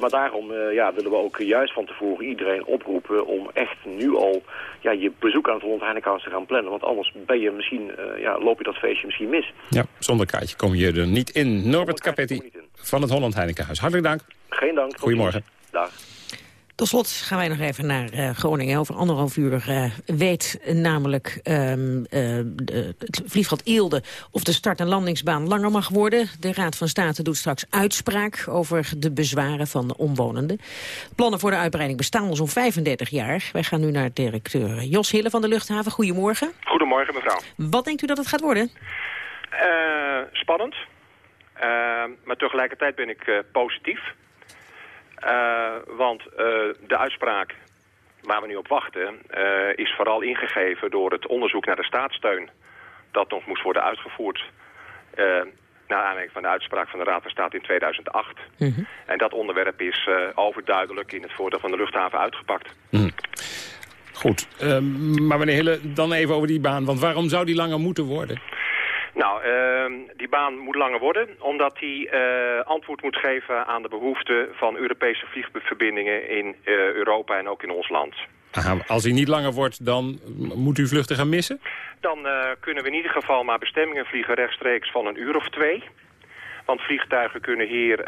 [SPEAKER 14] maar daarom ja, willen we ook juist van tevoren iedereen oproepen om echt nu al ja, je bezoek aan het Holland Heinekenhuis te gaan plannen. Want anders ben je misschien, ja, loop je dat feestje misschien mis.
[SPEAKER 9] Ja, zonder kaartje kom je er niet in. Norbert Capetti van het Holland Heinekenhuis. Hartelijk dank.
[SPEAKER 14] Geen dank.
[SPEAKER 9] Goedemorgen.
[SPEAKER 14] Dag.
[SPEAKER 8] Tot slot gaan wij nog even naar uh, Groningen. Over anderhalf uur uh, weet namelijk um, uh, de, het vliegveld Eelde... of de start- en landingsbaan langer mag worden. De Raad van State doet straks uitspraak over de bezwaren van de omwonenden. Plannen voor de uitbreiding bestaan al zo'n 35 jaar. Wij gaan nu naar directeur Jos Hille van de luchthaven. Goedemorgen.
[SPEAKER 15] Goedemorgen, mevrouw.
[SPEAKER 8] Wat denkt u dat het gaat worden?
[SPEAKER 15] spannend. maar tegelijkertijd ben ik positief. Uh, want uh, de uitspraak waar we nu op wachten uh, is vooral ingegeven door het onderzoek naar de staatssteun dat nog moest worden uitgevoerd naar aanleiding van de uitspraak van de Raad van State in 2008. Mm -hmm. En dat onderwerp is overduidelijk in het voordeel van de luchthaven uitgepakt.
[SPEAKER 9] Mm. Goed, maar meneer Hille, dan even over die baan. Want waarom zou die langer moeten worden?
[SPEAKER 15] Nou, uh, die baan moet langer worden, omdat die uh, antwoord moet geven aan de behoeften van Europese vliegverbindingen in uh, Europa en ook in ons land.
[SPEAKER 9] Aha, als hij niet langer wordt, dan moet u vluchten gaan missen?
[SPEAKER 15] Dan uh, kunnen we in ieder geval maar bestemmingen vliegen rechtstreeks van een uur of twee. Want vliegtuigen kunnen hier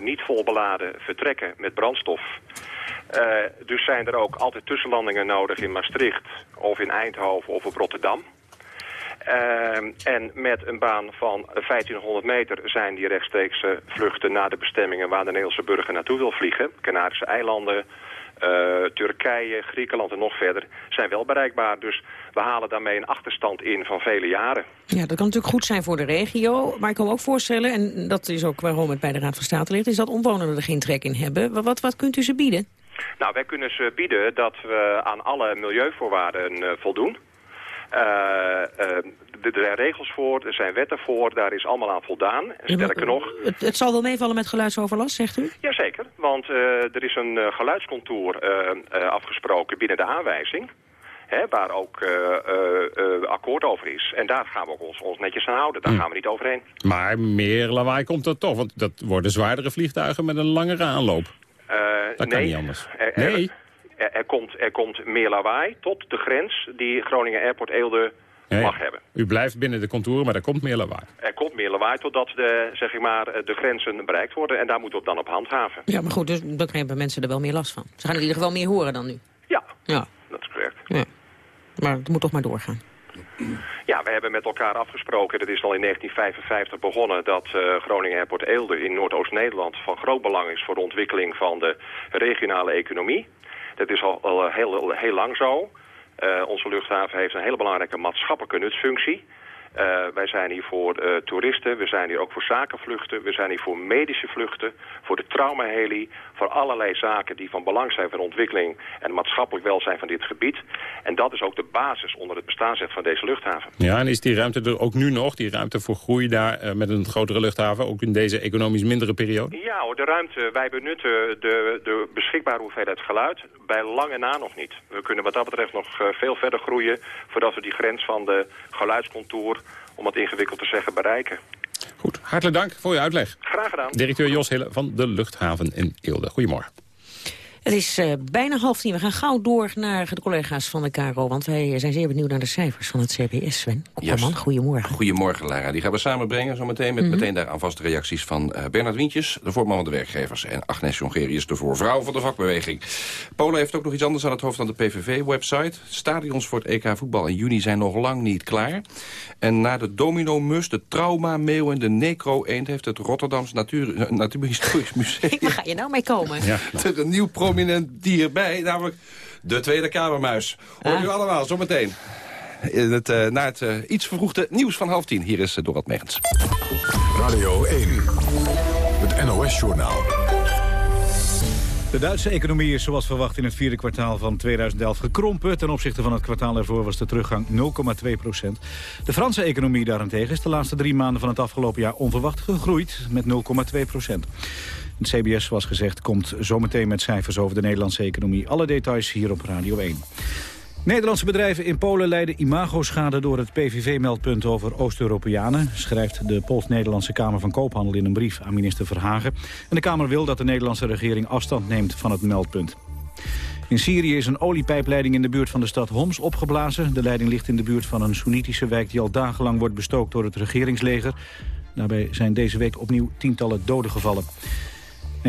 [SPEAKER 15] niet vol beladen vertrekken met brandstof. dus zijn er ook altijd tussenlandingen nodig in Maastricht of in Eindhoven of op Rotterdam. Uh, en met een baan van 1500 meter zijn die rechtstreekse vluchten naar de bestemmingen waar de Nederlandse burger naartoe wil vliegen. Canarische eilanden, uh, Turkije, Griekenland en nog verder zijn wel bereikbaar. Dus we halen daarmee een achterstand in van vele jaren.
[SPEAKER 8] Ja, dat kan natuurlijk goed zijn voor de regio. Maar ik kan me ook voorstellen, en dat is ook waarom het bij de Raad van State ligt... is dat omwonenden er geen trek in hebben. Wat, wat kunt u ze bieden?
[SPEAKER 15] Nou, wij kunnen ze bieden dat we aan alle milieuvoorwaarden uh, voldoen. Uh, uh, er zijn regels voor, er zijn wetten voor, daar is allemaal aan voldaan. En sterker nog...
[SPEAKER 8] Het, het, zal wel meevallen met geluidsoverlast, zegt u?
[SPEAKER 15] Jazeker, want uh, er is een geluidscontour afgesproken binnen de aanwijzing. Hè, waar ook akkoord over is. En daar gaan we ook ons, ons netjes aan houden. Daar hm. gaan we niet overheen.
[SPEAKER 9] Maar meer lawaai komt er toch, want dat worden zwaardere vliegtuigen met een langere aanloop. dat kan
[SPEAKER 15] nee,
[SPEAKER 9] niet anders.
[SPEAKER 15] nee er, er, komt, er komt meer lawaai tot de grens die Groningen Airport Eelde nee, mag hebben.
[SPEAKER 9] U blijft binnen de contouren, maar er komt meer lawaai.
[SPEAKER 15] Er komt meer lawaai totdat de, zeg ik maar, de grenzen bereikt worden. En daar moeten we dan op handhaven.
[SPEAKER 8] Ja, maar goed, dus dan krijgen mensen er wel meer last van. Ze gaan in ieder geval meer horen dan nu.
[SPEAKER 15] Ja, ja. dat is correct. Ja.
[SPEAKER 8] Maar het moet toch maar doorgaan.
[SPEAKER 15] Ja, we hebben met elkaar afgesproken, dat is al in 1955 begonnen... dat uh, Groningen Airport Eelde in Noordoost-Nederland van groot belang is... voor de ontwikkeling van de regionale economie. Dat is al, al heel, heel lang zo. Uh, onze luchthaven heeft een hele belangrijke maatschappelijke nutsfunctie. Uh, wij zijn hier voor uh, toeristen, we zijn hier ook voor zakenvluchten, we zijn hier voor medische vluchten, voor de traumaheli, voor allerlei zaken die van belang zijn voor de ontwikkeling en maatschappelijk welzijn van dit gebied. En dat is ook de basis onder het bestaansrecht van deze luchthaven.
[SPEAKER 9] Ja, en is die ruimte er ook nu nog, die ruimte voor groei daar uh, met een grotere luchthaven, ook in deze economisch mindere periode?
[SPEAKER 15] Ja, hoor, de ruimte, wij benutten de, de beschikbare hoeveelheid geluid bij lange na nog niet. We kunnen wat dat betreft nog veel verder groeien voordat we die grens van de geluidscontour om het ingewikkeld te zeggen, bereiken.
[SPEAKER 9] Goed, hartelijk dank voor uw uitleg.
[SPEAKER 15] Graag gedaan.
[SPEAKER 9] Directeur Jos Hille van de luchthaven in Eelde. Goedemorgen.
[SPEAKER 8] Het is uh, bijna half tien. We gaan gauw door naar de collega's van de KRO... want wij zijn zeer benieuwd naar de cijfers van het CBS, Sven. Kopperman, goedemorgen.
[SPEAKER 16] Goedemorgen, Lara. Die gaan we samenbrengen zometeen... met mm -hmm. meteen daar aan vaste reacties van uh, Bernard Wientjes... de voorman van de werkgevers... en Agnes Jongerius, de voorvrouw van de vakbeweging. Polen heeft ook nog iets anders aan het hoofd van de PVV-website. Stadions voor het EK voetbal in juni zijn nog lang niet klaar. En na de domino-mus, de trauma-meeuw en de necro-eend... heeft het Rotterdams Natuur, Natuurhistorisch Museum...
[SPEAKER 8] Waar ga je nou mee komen?
[SPEAKER 16] Ja. een nieuw prominent dier bij, namelijk de Tweede Kamermuis. Hoor u allemaal, zometeen. In het, uh, na het uh, iets vervroegde nieuws van half tien. Hier is uh, Dorot Megens.
[SPEAKER 1] Radio 1, het NOS-journaal.
[SPEAKER 2] De Duitse economie is zoals verwacht in het vierde kwartaal van 2011 gekrompen. Ten opzichte van het kwartaal ervoor was de teruggang 0,2 procent. De Franse economie daarentegen is de laatste drie maanden van het afgelopen jaar onverwacht gegroeid met 0,2 procent. Het CBS, was gezegd, komt zometeen met cijfers over de Nederlandse economie. Alle details hier op Radio 1. Nederlandse bedrijven in Polen leiden imagoschade door het PVV-meldpunt over Oost-Europeanen, schrijft de Pools-Nederlandse Kamer van Koophandel in een brief aan minister Verhagen. En de Kamer wil dat de Nederlandse regering afstand neemt van het meldpunt. In Syrië is een oliepijpleiding in de buurt van de stad Homs opgeblazen. De leiding ligt in de buurt van een Soenitische wijk die al dagenlang wordt bestookt door het regeringsleger. Daarbij zijn deze week opnieuw tientallen doden gevallen.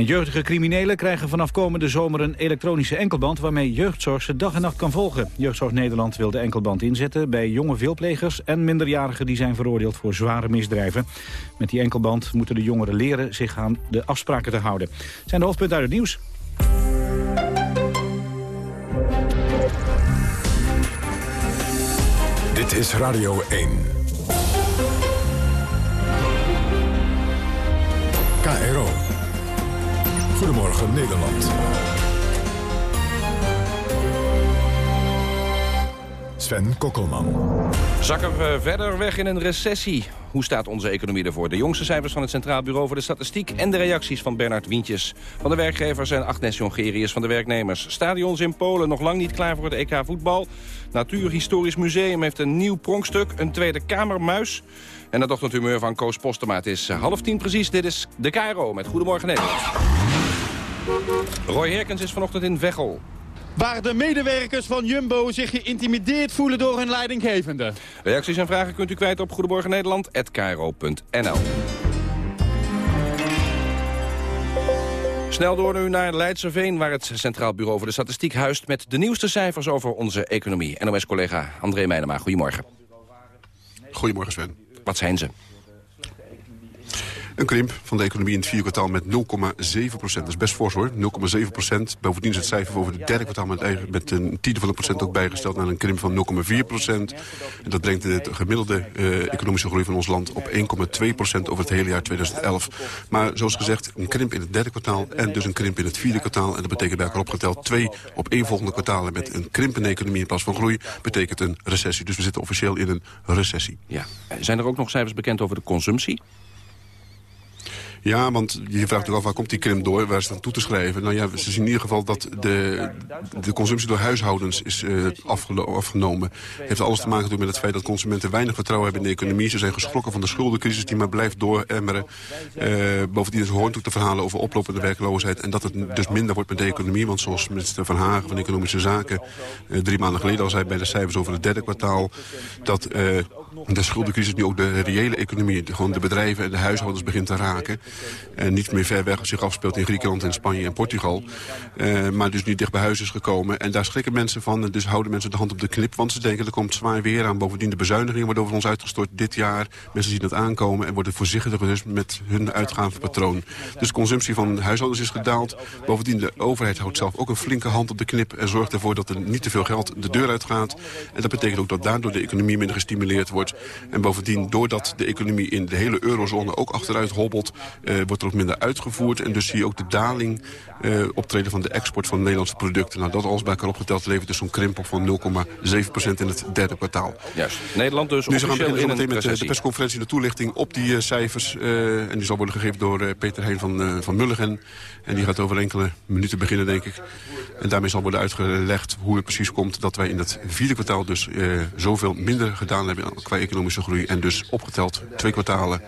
[SPEAKER 2] Jeugdige criminelen krijgen vanaf komende zomer een elektronische enkelband... waarmee jeugdzorg ze dag en nacht kan volgen. Jeugdzorg Nederland wil de enkelband inzetten bij jonge veelplegers... en minderjarigen die zijn veroordeeld voor zware misdrijven. Met die enkelband moeten de jongeren leren zich aan de afspraken te houden. zijn de hoofdpunten uit het nieuws.
[SPEAKER 1] Dit is Radio 1. Goedemorgen Nederland. Sven Kokkelman.
[SPEAKER 16] Zakken we verder weg in een recessie? Hoe staat onze economie ervoor? De jongste cijfers van het Centraal Bureau voor de Statistiek... en de reacties van Bernard Wientjes van de werkgevers... en Agnes Jongerius van de werknemers. Stadions in Polen nog lang niet klaar voor het EK voetbal. Natuurhistorisch Museum heeft een nieuw pronkstuk, een Tweede Kamermuis... En dat ochtendhumeur van Koos Postema. Het is half tien precies. Dit is de KRO met Goedemorgen Nederland. Roy Herkens is vanochtend in Veghel.
[SPEAKER 17] Waar de medewerkers van Jumbo zich geïntimideerd voelen door hun leidinggevende.
[SPEAKER 16] Reacties en vragen kunt u kwijt op goedemorgennederland.kro.nl. Snel door nu naar Leidserveen, waar het Centraal Bureau voor de Statistiek huist... met de nieuwste cijfers over onze economie. NOS-collega André Meijnema, goedemorgen.
[SPEAKER 18] Goedemorgen Sven.
[SPEAKER 16] Wat zijn ze?
[SPEAKER 18] Een krimp van de economie in het vierde kwartaal met 0,7 procent. Dat is best fors hoor, 0,7 procent. Bovendien is het cijfer over het derde kwartaal met, met een tiende van een procent ook bijgesteld... naar een krimp van 0,4 procent. En dat brengt de gemiddelde uh, economische groei van ons land op 1,2 procent over het hele jaar 2011. Maar zoals gezegd, een krimp in het derde kwartaal en dus een krimp in het vierde kwartaal. En dat betekent bij elkaar opgeteld twee op één volgende kwartalen... met een krimpende economie in plaats van groei, betekent een recessie. Dus we zitten officieel in een recessie.
[SPEAKER 16] Ja. Zijn er ook nog cijfers bekend over de consumptie?
[SPEAKER 18] Ja, want je vraagt natuurlijk af waar komt die krimp door, waar is het aan toe te schrijven. Nou ja, ze zien in ieder geval dat de, de consumptie door huishoudens is uh, afgenomen. Heeft alles te maken met het feit dat consumenten weinig vertrouwen hebben in de economie. Ze zijn geschrokken van de schuldencrisis die maar blijft dooremmeren. Uh, bovendien is hoorn te verhalen over oplopende werkloosheid. En dat het dus minder wordt met de economie. Want zoals minister Van Hagen van Economische Zaken uh, drie maanden geleden al zei bij de cijfers over het derde kwartaal. Dat de schuldencrisis nu ook de reële economie, gewoon de bedrijven en de huishoudens begint te raken. En niet meer ver weg zich afspeelt in Griekenland en Spanje en Portugal. Uh, maar dus nu dicht bij huis is gekomen. En daar schrikken mensen van. En dus houden mensen de hand op de knip. Want ze denken er komt zwaar weer aan. Bovendien de bezuinigingen worden over ons uitgestort dit jaar. Mensen zien het aankomen en worden voorzichtiger dus met hun uitgavenpatroon. Dus de consumptie van huishoudens is gedaald. Bovendien de overheid houdt zelf ook een flinke hand op de knip. En zorgt ervoor dat er niet te veel geld de deur uitgaat. En dat betekent ook dat daardoor de economie minder gestimuleerd wordt. En bovendien, doordat de economie in de hele eurozone ook achteruit hobbelt... Uh, wordt er ook minder uitgevoerd. En dus zie je ook de daling uh, optreden van de export van Nederlandse producten. Nou, dat alles bij elkaar opgeteld levert dus zo'n krimp op van 0,7% in het derde kwartaal.
[SPEAKER 16] Juist. Nederland dus
[SPEAKER 18] Nu gaan we beginnen
[SPEAKER 16] meteen
[SPEAKER 18] met de persconferentie de toelichting op die cijfers. Uh, en die zal worden gegeven door Peter Heijn van, van Mulligen. En die gaat over enkele minuten beginnen, denk ik. En daarmee zal worden uitgelegd hoe het precies komt... dat wij in het vierde kwartaal dus zoveel minder gedaan hebben qua economische groei. En dus opgeteld twee kwartalen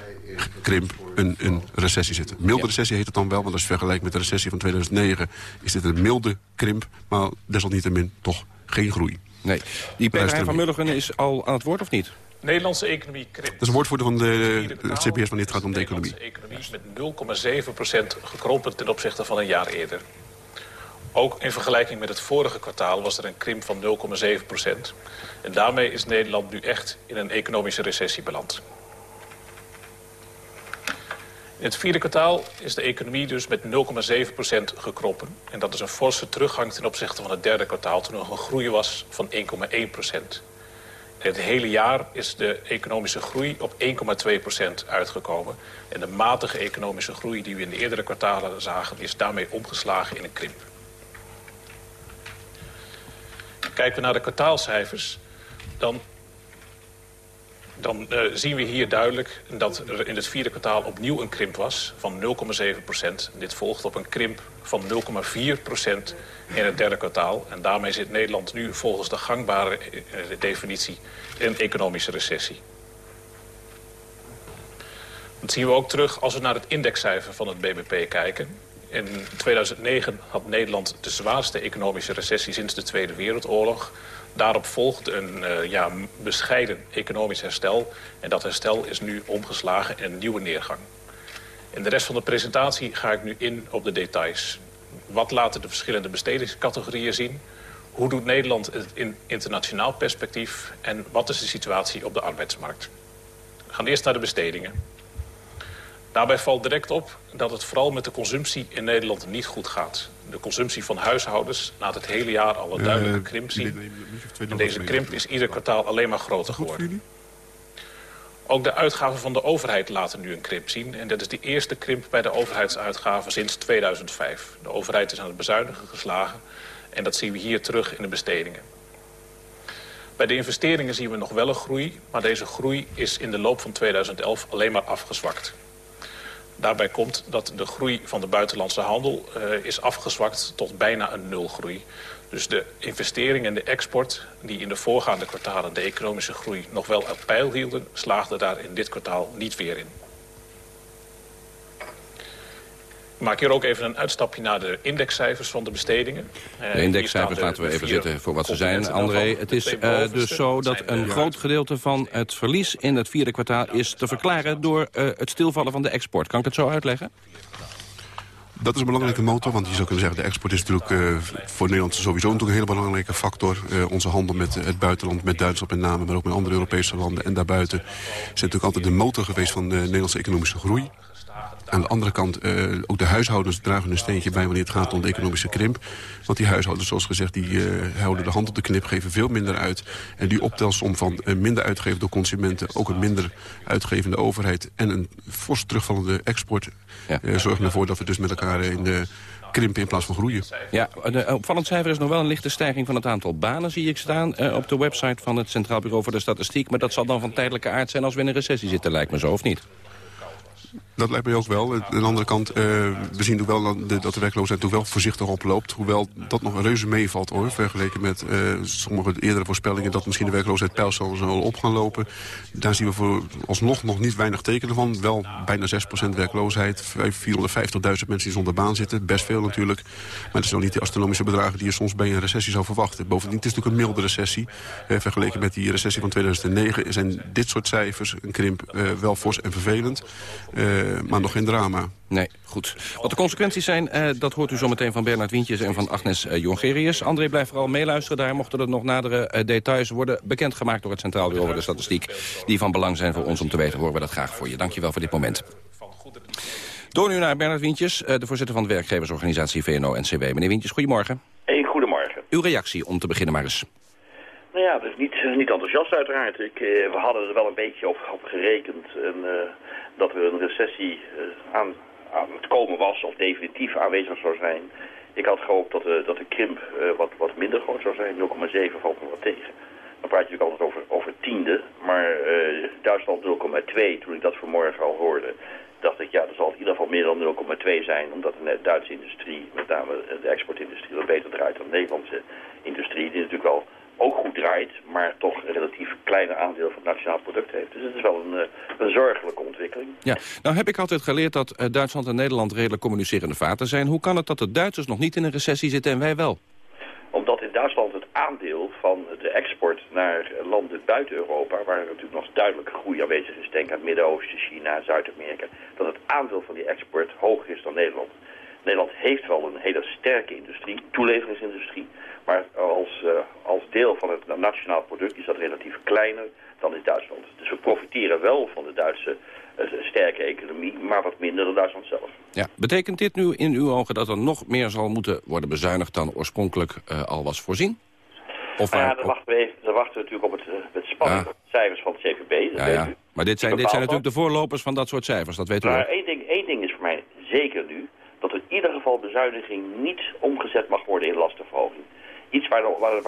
[SPEAKER 18] krimp een, een recessie zitten. Milde recessie heet het dan wel, want als je vergelijkt met de recessie van 2009... is dit een milde krimp, maar desalniettemin toch geen groei.
[SPEAKER 16] Nee. Die Peter van Mulligen is al aan het woord of niet?
[SPEAKER 3] Nederlandse economie krimpt. Dat
[SPEAKER 18] is een woordvoerder van de, de CBS wanneer het gaat om de economie.
[SPEAKER 3] De economie is met 0,7% gekrompen ten opzichte van een jaar eerder. Ook in vergelijking met het vorige kwartaal was er een krimp van 0,7 procent. En daarmee is Nederland nu echt in een economische recessie beland. In het vierde kwartaal is de economie dus met 0,7% gekroppen. En dat is een forse teruggang ten opzichte van het derde kwartaal... toen er nog een groei was van 1,1%. In het hele jaar is de economische groei op 1,2% uitgekomen. En de matige economische groei die we in de eerdere kwartalen zagen... is daarmee omgeslagen in een krimp. Kijken we naar de kwartaalcijfers... dan
[SPEAKER 19] dan uh, zien we hier duidelijk dat er in het vierde kwartaal opnieuw een krimp was van 0,7 procent. Dit volgt op een krimp van 0,4 procent in het derde kwartaal. En daarmee zit Nederland nu volgens de gangbare uh, definitie in een economische recessie. Dat zien we ook terug als we naar het indexcijfer van het BBP kijken. In 2009 had Nederland de zwaarste economische recessie sinds de Tweede Wereldoorlog. Daarop volgt een uh, ja, bescheiden economisch herstel. En dat herstel is nu omgeslagen in een nieuwe neergang. In de rest van de presentatie ga ik nu in op de details. Wat laten de verschillende bestedingscategorieën zien? Hoe doet Nederland het in internationaal perspectief? En wat is de situatie op de arbeidsmarkt? We gaan eerst naar de bestedingen. Daarbij valt direct op dat het vooral met de consumptie in Nederland niet goed gaat. De consumptie van huishoudens laat het hele jaar al een duidelijke krimp zien. En deze krimp is ieder kwartaal alleen maar groter geworden. Ook de uitgaven van de overheid laten nu een krimp zien. En dat is de eerste krimp bij de overheidsuitgaven sinds 2005. De overheid is aan het bezuinigen geslagen. En dat zien we hier terug in de bestedingen. Bij de investeringen zien we nog wel een groei. Maar deze groei is in de loop van 2011 alleen maar afgezwakt. Daarbij komt dat de groei van de buitenlandse handel uh, is afgezwakt tot bijna een nulgroei. Dus de investering en de export die in de voorgaande kwartalen de economische groei nog wel op peil hielden... slaagden daar in dit kwartaal niet weer in. Ik maak hier ook even een uitstapje naar de indexcijfers van de bestedingen.
[SPEAKER 16] De indexcijfers laten we even zitten voor wat ze zijn. André, het is uh, dus zo dat een groot gedeelte van het verlies in het vierde kwartaal is te verklaren door uh, het stilvallen van de export. Kan ik het zo uitleggen?
[SPEAKER 18] Dat is een belangrijke motor, want je zou kunnen zeggen... de export is natuurlijk uh, voor Nederland sowieso natuurlijk een hele belangrijke factor. Uh, onze handel met het buitenland, met Duitsland met name... maar ook met andere Europese landen en daarbuiten... is natuurlijk altijd de motor geweest van de Nederlandse economische groei. Aan de andere kant, uh, ook de huishoudens dragen een steentje bij... wanneer het gaat om de economische krimp. Want die huishoudens, zoals gezegd, die uh, houden de hand op de knip... geven veel minder uit. En die optelsom van uh, minder uitgeven door consumenten... ook een minder uitgevende overheid... en een fors terugvallende export... Ja. zorgen ervoor dat we dus met elkaar in de krimpen in plaats van groeien.
[SPEAKER 16] Ja, een opvallend cijfer is nog wel een lichte stijging van het aantal banen, zie ik staan... Uh, op de website van het Centraal Bureau voor de Statistiek. Maar dat zal dan van tijdelijke aard zijn als we in een recessie zitten, lijkt me zo, of niet?
[SPEAKER 18] Dat lijkt mij ook wel. Aan de andere kant, uh, we zien wel dat de werkloosheid toch wel voorzichtig oploopt. Hoewel dat nog een reuze meevalt hoor. Vergeleken met uh, sommige eerdere voorspellingen dat misschien de werkloosheid pijl zal op gaan lopen. Daar zien we voor alsnog nog niet weinig tekenen van. Wel bijna 6% werkloosheid. 450.000 mensen die zonder baan zitten. Best veel natuurlijk. Maar het zijn nog niet de astronomische bedragen die je soms bij een recessie zou verwachten. Bovendien, het is natuurlijk een milde recessie. Uh, vergeleken met die recessie van 2009 zijn dit soort cijfers, een krimp, wel fors en vervelend. Uh, maar nog geen drama.
[SPEAKER 16] Nee, goed. Wat de consequenties zijn, uh, dat hoort u zometeen van Bernard Wientjes en van Agnes uh, Jongerius. André blijft vooral meeluisteren. Daar mochten er nog nadere uh, details worden bekendgemaakt door het Centraal Bureau voor de Statistiek. Die van belang zijn voor ons om te weten, horen we dat graag voor je. Dankjewel voor dit moment. Door nu naar Bernard Wientjes, de voorzitter van de werkgeversorganisatie VNO-NCW. Meneer Wientjes, goedemorgen.
[SPEAKER 20] Hey, goedemorgen.
[SPEAKER 16] Uw reactie om te beginnen maar eens.
[SPEAKER 20] Nou ja, dus niet, niet enthousiast uiteraard. Ik, we hadden er wel een beetje op, op gerekend. En, dat er een recessie uh, aan, aan het komen was of definitief aanwezig zou zijn. Ik had gehoopt dat de, dat de krimp uh, wat, wat minder groot zou zijn. 0,7 valt me wat tegen. Dan praat je natuurlijk altijd over, over tiende. Maar Duitsland 0,2, toen ik dat vanmorgen al hoorde, dacht ik, ja, dat zal in ieder geval meer dan 0,2 zijn. Omdat de Duitse industrie, met name de exportindustrie, wat beter draait dan de Nederlandse industrie. Die natuurlijk wel ook goed draait, maar toch een relatief kleine aandeel van het nationaal product heeft. Dus het is wel een, een zorgelijke ontwikkeling.
[SPEAKER 16] Ja, nou heb ik altijd geleerd dat uh, Duitsland en Nederland redelijk communicerende vaten zijn. Hoe kan het dat de Duitsers nog niet in een recessie zitten en wij wel?
[SPEAKER 20] Omdat in Duitsland het aandeel van de export naar landen buiten Europa, waar natuurlijk nog duidelijk groei aanwezig is, denk aan het Midden-Oosten, China, Zuid-Amerika, dat het aandeel van die export hoger is dan Nederland. Nederland heeft wel een hele sterke industrie, toeleveringsindustrie. Maar als, uh, als deel van het nationaal product is dat relatief kleiner dan in Duitsland. Dus we profiteren wel van de Duitse uh, sterke economie, maar wat minder dan Duitsland zelf.
[SPEAKER 16] Ja, betekent dit nu in uw ogen dat er nog meer zal moeten worden bezuinigd dan oorspronkelijk uh, al was voorzien?
[SPEAKER 20] Of nou ja, daar wachten, we even, wachten we natuurlijk op het, het spannende ja. cijfers van het CVB.
[SPEAKER 16] Ja, ja. Maar dit zijn, dit zijn natuurlijk de voorlopers van dat soort cijfers, dat weten we
[SPEAKER 20] Maar één ding, één ding is voor mij zeker nu, dat in ieder geval bezuiniging niet omgezet mag worden in lastenverhoging. Iets waar, waar,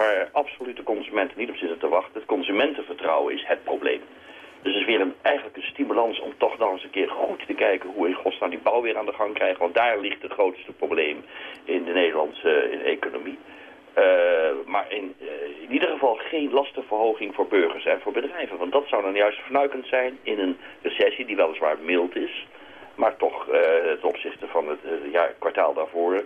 [SPEAKER 20] de consumenten niet op zitten te wachten. Het consumentenvertrouwen is het probleem. Dus het is weer een, eigenlijk een stimulans om toch dan eens een keer goed te kijken hoe in godsnaam die bouw weer aan de gang krijgt. Want daar ligt het grootste probleem in de Nederlandse economie. Uh, maar in, uh, in, ieder geval geen lastenverhoging voor burgers en voor bedrijven. Want dat zou dan juist vernuikend zijn in een recessie die weliswaar mild is. Maar toch uh, ten opzichte van het jaar, kwartaal daarvoor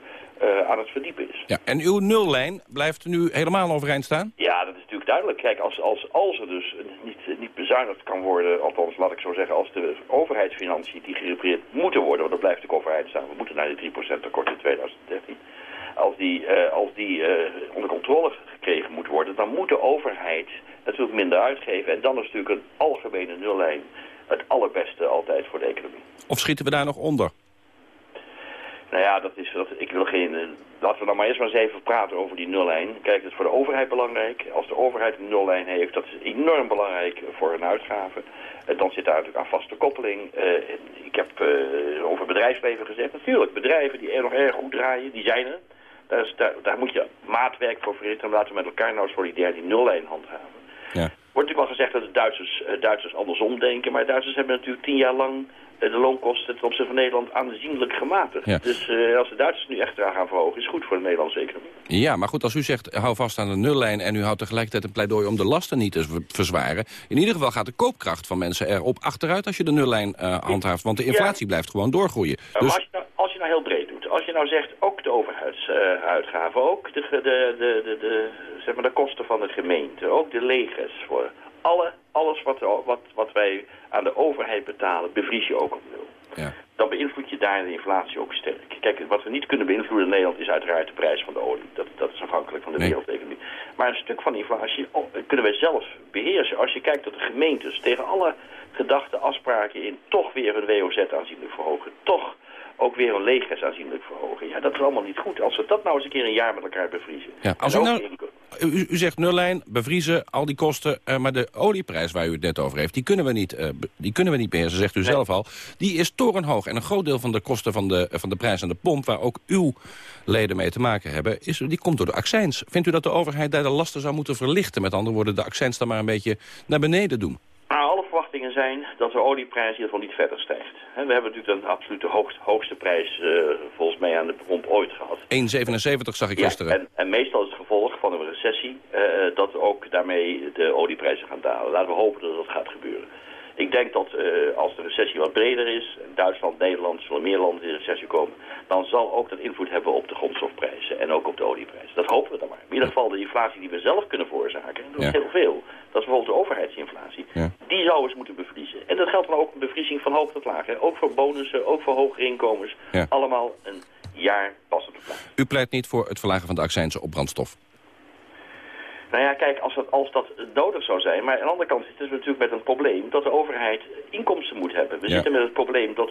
[SPEAKER 20] aan het verdiepen is.
[SPEAKER 16] Ja, en uw nullijn blijft nu helemaal overeind staan?
[SPEAKER 20] Ja, dat is natuurlijk duidelijk. Kijk, als, als, als er dus niet, niet bezuinigd kan worden... althans, laat ik zo zeggen, als de overheidsfinanciën die gerepareerd moeten worden... want dat blijft de overheid staan. We moeten naar de 3% tekort in 2013 als die, uh, als die uh, onder controle gekregen moet worden, dan moet de overheid natuurlijk minder uitgeven. En dan is natuurlijk een algemene nullijn het allerbeste altijd voor de economie.
[SPEAKER 16] Of schieten we daar nog onder?
[SPEAKER 20] Nou ja, dat is, dat, ik wil geen... Uh, laten we dan maar eerst maar eens even praten over die nullijn. Kijk, dat is voor de overheid belangrijk. Als de overheid een nullijn heeft, dat is enorm belangrijk voor hun uitgaven. Uh, dan zit daar natuurlijk aan vaste koppeling. Uh, ik heb over bedrijfsleven gezegd. Natuurlijk, bedrijven die er nog erg goed draaien, die zijn er. Daar, daar, daar, moet je maatwerk voor verrichten. Laten we met elkaar nou solidair die nullijn handhaven.
[SPEAKER 16] Ja.
[SPEAKER 20] Wordt natuurlijk wel gezegd dat de Duitsers, uh, Duitsers andersom denken. Maar Duitsers hebben natuurlijk tien jaar lang uh, de loonkosten ten opzichte van Nederland aanzienlijk gematigd.
[SPEAKER 16] Ja.
[SPEAKER 20] Dus uh, als de Duitsers nu echt eraan gaan verhogen, is het goed voor de Nederlandse economie.
[SPEAKER 16] Ja, maar goed, als u zegt, hou vast aan de nullijn... en u houdt tegelijkertijd een pleidooi om de lasten niet te verzwaren... in ieder geval gaat de koopkracht van mensen erop achteruit als je de nullijn handhaaft. Want de inflatie ja. blijft gewoon doorgroeien.
[SPEAKER 20] Dus... als, je nou, als nou zegt ook de overheidsuitgaven, ook de, de, de, de, de, zeg maar de kosten van de gemeente, ook de legers voor alle, alles wat, wat, wat wij aan de overheid betalen, bevries je ook op nul.
[SPEAKER 16] Ja.
[SPEAKER 20] Dan beïnvloed je daar de inflatie ook sterk. Kijk, wat we niet kunnen beïnvloeden in Nederland is uiteraard de prijs van de olie. Dat, dat is afhankelijk van de
[SPEAKER 16] Nee.
[SPEAKER 20] wereldeconomie. Maar een stuk van inflatie oh, kunnen wij zelf beheersen. Als je kijkt dat de gemeentes tegen alle gedachte afspraken in toch weer hun WOZ aanzienlijk verhogen. Toch ook weer hun legers aanzienlijk verhogen. Ja, dat is allemaal niet goed. Als we dat nou eens een keer een jaar met elkaar bevriezen.
[SPEAKER 16] Ja, als nou, u, u zegt nullijn, bevriezen, al die kosten... eh, maar de olieprijs waar u het net over heeft, die kunnen we niet, eh, be- die kunnen we niet beheersen, zegt u zelf al. Die is torenhoog. En een groot deel van de kosten van de, van de prijs aan de pomp... waar ook uw leden mee te maken hebben, is, die komt door de accijns. Vindt u dat de overheid daar de lasten zou moeten verlichten? Met andere woorden, de accijns dan maar een beetje naar beneden doen?
[SPEAKER 20] Zijn dat de olieprijs in ieder geval niet verder stijgt. We hebben natuurlijk een absolute hoogst, hoogste prijs eh, volgens mij aan de pomp ooit gehad.
[SPEAKER 16] 1,77 zag ik
[SPEAKER 20] Ja,
[SPEAKER 16] gisteren.
[SPEAKER 20] en, en meestal is het gevolg van een recessie eh, dat ook daarmee de olieprijzen gaan dalen. Laten we hopen dat dat gaat gebeuren. Ik denk dat eh, als de recessie wat breder is, Duitsland, Nederland, zullen meer landen in de recessie komen, dan zal ook dat invloed hebben op de grondstofprijzen en ook op de olieprijzen. Dat hopen we dan maar. In ieder geval de inflatie die we zelf kunnen veroorzaken, dat is
[SPEAKER 16] Ja.
[SPEAKER 20] heel veel. Dat is bijvoorbeeld de overheidsinflatie.
[SPEAKER 16] Ja.
[SPEAKER 20] Die zou eens moeten bevriezen. En dat geldt dan ook een bevriezing van hoog tot laag. Hè. Ook voor bonussen, ook voor hogere inkomens.
[SPEAKER 16] Ja.
[SPEAKER 20] Allemaal een jaar pas op de plaats.
[SPEAKER 16] U pleit niet voor het verlagen van de accijnsen op brandstof.
[SPEAKER 20] Nou ja, kijk, als dat, als dat nodig zou zijn. Maar aan de andere kant zitten we natuurlijk met een probleem dat de overheid inkomsten moet hebben. We
[SPEAKER 16] Ja.
[SPEAKER 20] zitten met het probleem dat,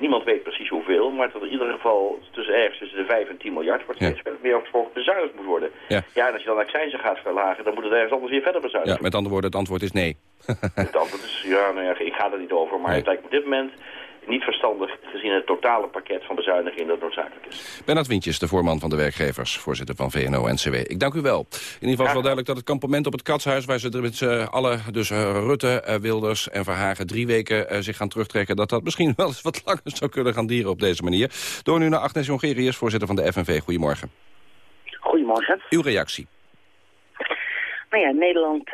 [SPEAKER 20] niemand weet precies hoeveel, maar dat in ieder geval tussen ergens tussen de 5 en 10 miljard wordt
[SPEAKER 16] Ja.
[SPEAKER 20] steeds meer gesproken bezuinigd moet worden.
[SPEAKER 16] Ja.
[SPEAKER 20] Ja, en als je dan accijnsen gaat verlagen, dan moet het ergens anders weer verder
[SPEAKER 16] Ja,
[SPEAKER 20] bezuinigd
[SPEAKER 16] met andere woorden, het antwoord is nee.
[SPEAKER 20] Het antwoord is, ja, nou ja, ik ga er niet over, maar het lijkt me op dit moment niet verstandig gezien het totale pakket van bezuinigingen dat noodzakelijk is.
[SPEAKER 16] Bernard Wintjes, de voorman van de werkgevers, voorzitter van VNO-NCW. Ik dank u wel. In ieder geval is wel duidelijk dat het kampement op het Katshuis... waar ze er met z'n allen, dus eh, Rutte, eh, Wilders en Verhagen... drie weken eh, zich gaan terugtrekken... dat dat misschien wel eens wat langer zou kunnen gaan dieren op deze manier. Door nu naar Agnes Jongerius, voorzitter van de FNV. Goedemorgen.
[SPEAKER 21] Goedemorgen.
[SPEAKER 16] Uw reactie.
[SPEAKER 21] Nou ja, Nederland